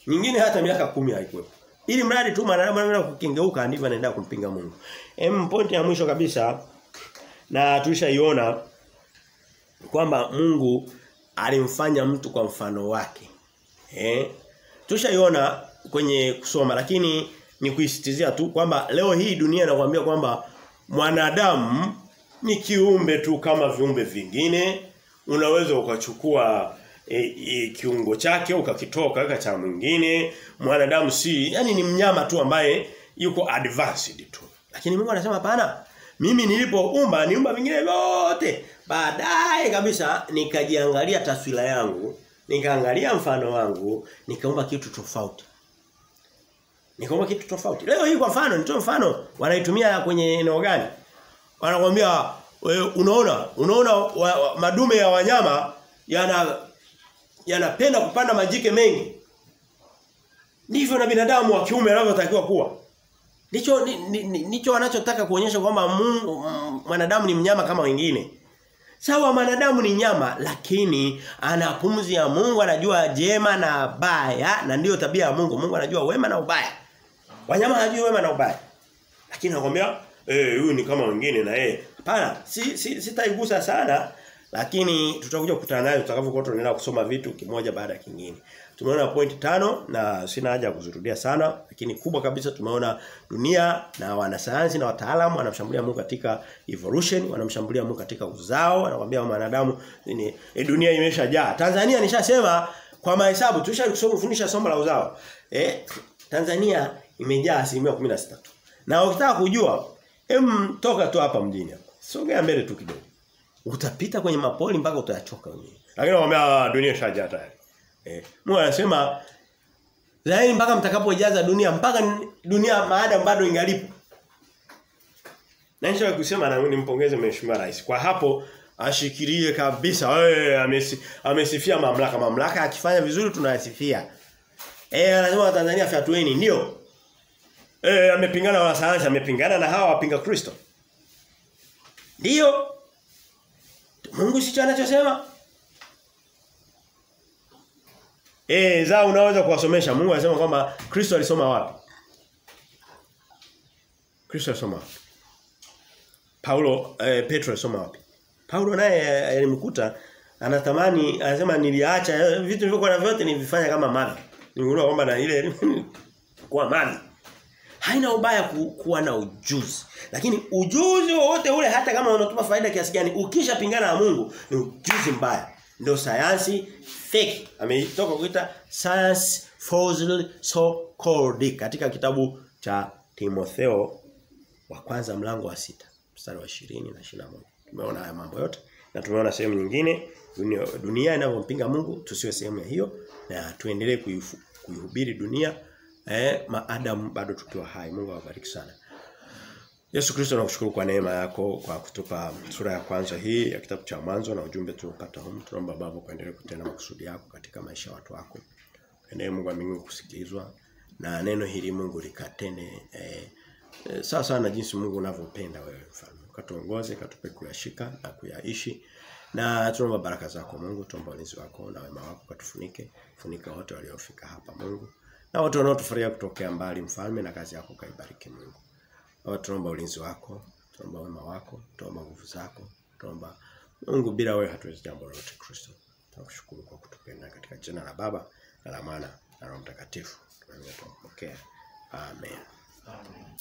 Nyingine hata miaka kumi haikuwepo. Ili mradi tu mwanadamu anaenda kukengeuka ndivyo anaenda kumpinga Mungu. Em point ya mwisho kabisa na tulishaiona kwamba Mungu alimfanya mtu kwa mfano wake. Eh? Tushaiona kwenye kusoma lakini ni kuisitizia tu kwamba leo hii dunia inakuambia kwamba mwanadamu ni kiumbe tu kama viumbe vingine. Unaweza ukachukua e, e, kiungo chake ukakitoa kaweka cha mwingine. Mwanadamu si yani ni mnyama tu ambaye yuko advanced tu. Lakini Mungu anasema hapana mimi nilipoumba niumba vingine vyote. Baadaye kabisa nikajiangalia taswira yangu nikaangalia mfano wangu nikaumba kitu tofauti nikaumba kitu tofauti. Leo hii kwa mfano nitoe mfano wanaitumia kwenye eneo gani? Wanakuambia unaona unaona wa, wa, madume ya wanyama yana yanapenda kupanda majike mengi. Ndivyo na binadamu wa kiume anavyotakiwa kuwa. Ndicho ndicho wanachotaka kuonyesha kwamba mwanadamu ni mnyama kama wengine. Sawa mwanadamu ni nyama lakini ana pumzi ya Mungu anajua jema na baya na ndiyo tabia ya Mungu. Mungu anajua wema na ubaya wanyama hajui wema na ubaya lakini anakuambia eh huyu ni kama wengine na yeye hapana si, si sitaigusa sana lakini tutakuja kukutana nayo tutakapokuwa tunaendelea kusoma vitu kimoja baada ya kingine. Tumeona point tano na sina haja ya kuzirudia sana lakini kubwa kabisa tumeona dunia na wanasayansi na wataalamu wanamshambulia Mungu katika evolution, wanamshambulia Mungu katika uzao, wanakuambia wanadamu ni e, dunia imeshajaa. Tanzania nishasema kwa mahesabu tulishafundisha somo la uzao. Eh Tanzania imejaa asilimia 16 Na ukitaka kujua em toka tu hapa mjini hapa. Sogea mbele tu kidogo utapita kwenye mapoli mpaka utayachoka wenyewe. Lakini wamwambia dunia ishajaa tayari. Eh, Mungu anasema zaini mpaka mtakapojaza dunia mpaka dunia maada bado ingalipo. Na nisha kusema na nimpongeze mheshimiwa rais. Kwa hapo ashikilie kabisa. Eh amesi, amesifia mamlaka. Mamlaka akifanya vizuri tunayasifia. Eh anasema Tanzania fiatueni ndio. Eh amepingana na sayansi, amepingana na hawa wapinga Kristo. Ndio Mungu sicho anachosema. Eh, za unaweza kuwasomesha. Mungu anasema kwamba Kristo alisoma wapi? Kristo alisoma wapi? Paulo eh, Petro alisoma wapi? Paulo naye alimkuta anatamani anasema niliacha vitu vilivyokuwa na vyote nivifanya kama mavi. Ningurua kwamba na ile kwa mavi. Haina ubaya ku, kuwa na ujuzi. Lakini ujuzi wowote ule hata kama unatupa faida kiasi gani ukishapingana na Mungu ni ujuzi mbaya. Ndio sayansi fake. Ametoka kuita science falsely so called katika kitabu cha Timotheo wa kwanza mlango wa sita mstari wa 20 na 21. Tumeona haya mambo yote na tumeona sehemu nyingine dunia, dunia inavyompinga Mungu tusiwe sehemu ya hiyo na tuendelee kuihubiri dunia eh maadamu bado tukiwa hai. Mungu awabariki sana. Yesu Kristo nakushukuru kwa neema yako kwa kutupa sura ya kwanza hii ya kitabu cha mwanzo na ujumbe tuliopata humu. Tunaomba Baba kuendelea kutenda makusudi yako katika maisha ya watu wako. Endelee Mungu wa kusikilizwa na neno hili Mungu likatende eh, sasa sawa sawa jinsi Mungu unavyopenda wewe mfalme. Katuongoze, katupe kuyashika na kuyaishi. Na tunaomba baraka zako Mungu, tuomba ulinzi wako na wema wako katufunike. Funika wote waliofika hapa Mungu. Na watu wanaotufuria kutokea mbali mfalme na kazi yako kaibariki Mungu. Baba tunaomba ulinzi wako, tunaomba wema wako, tunaomba nguvu zako, tunaomba Mungu bila wewe hatuwezi jambo lolote Kristo. Tunakushukuru kwa kutupenda katika jina la Baba na la Mwana na Roho Mtakatifu. Tunaomba tupokee. Amen. Amen.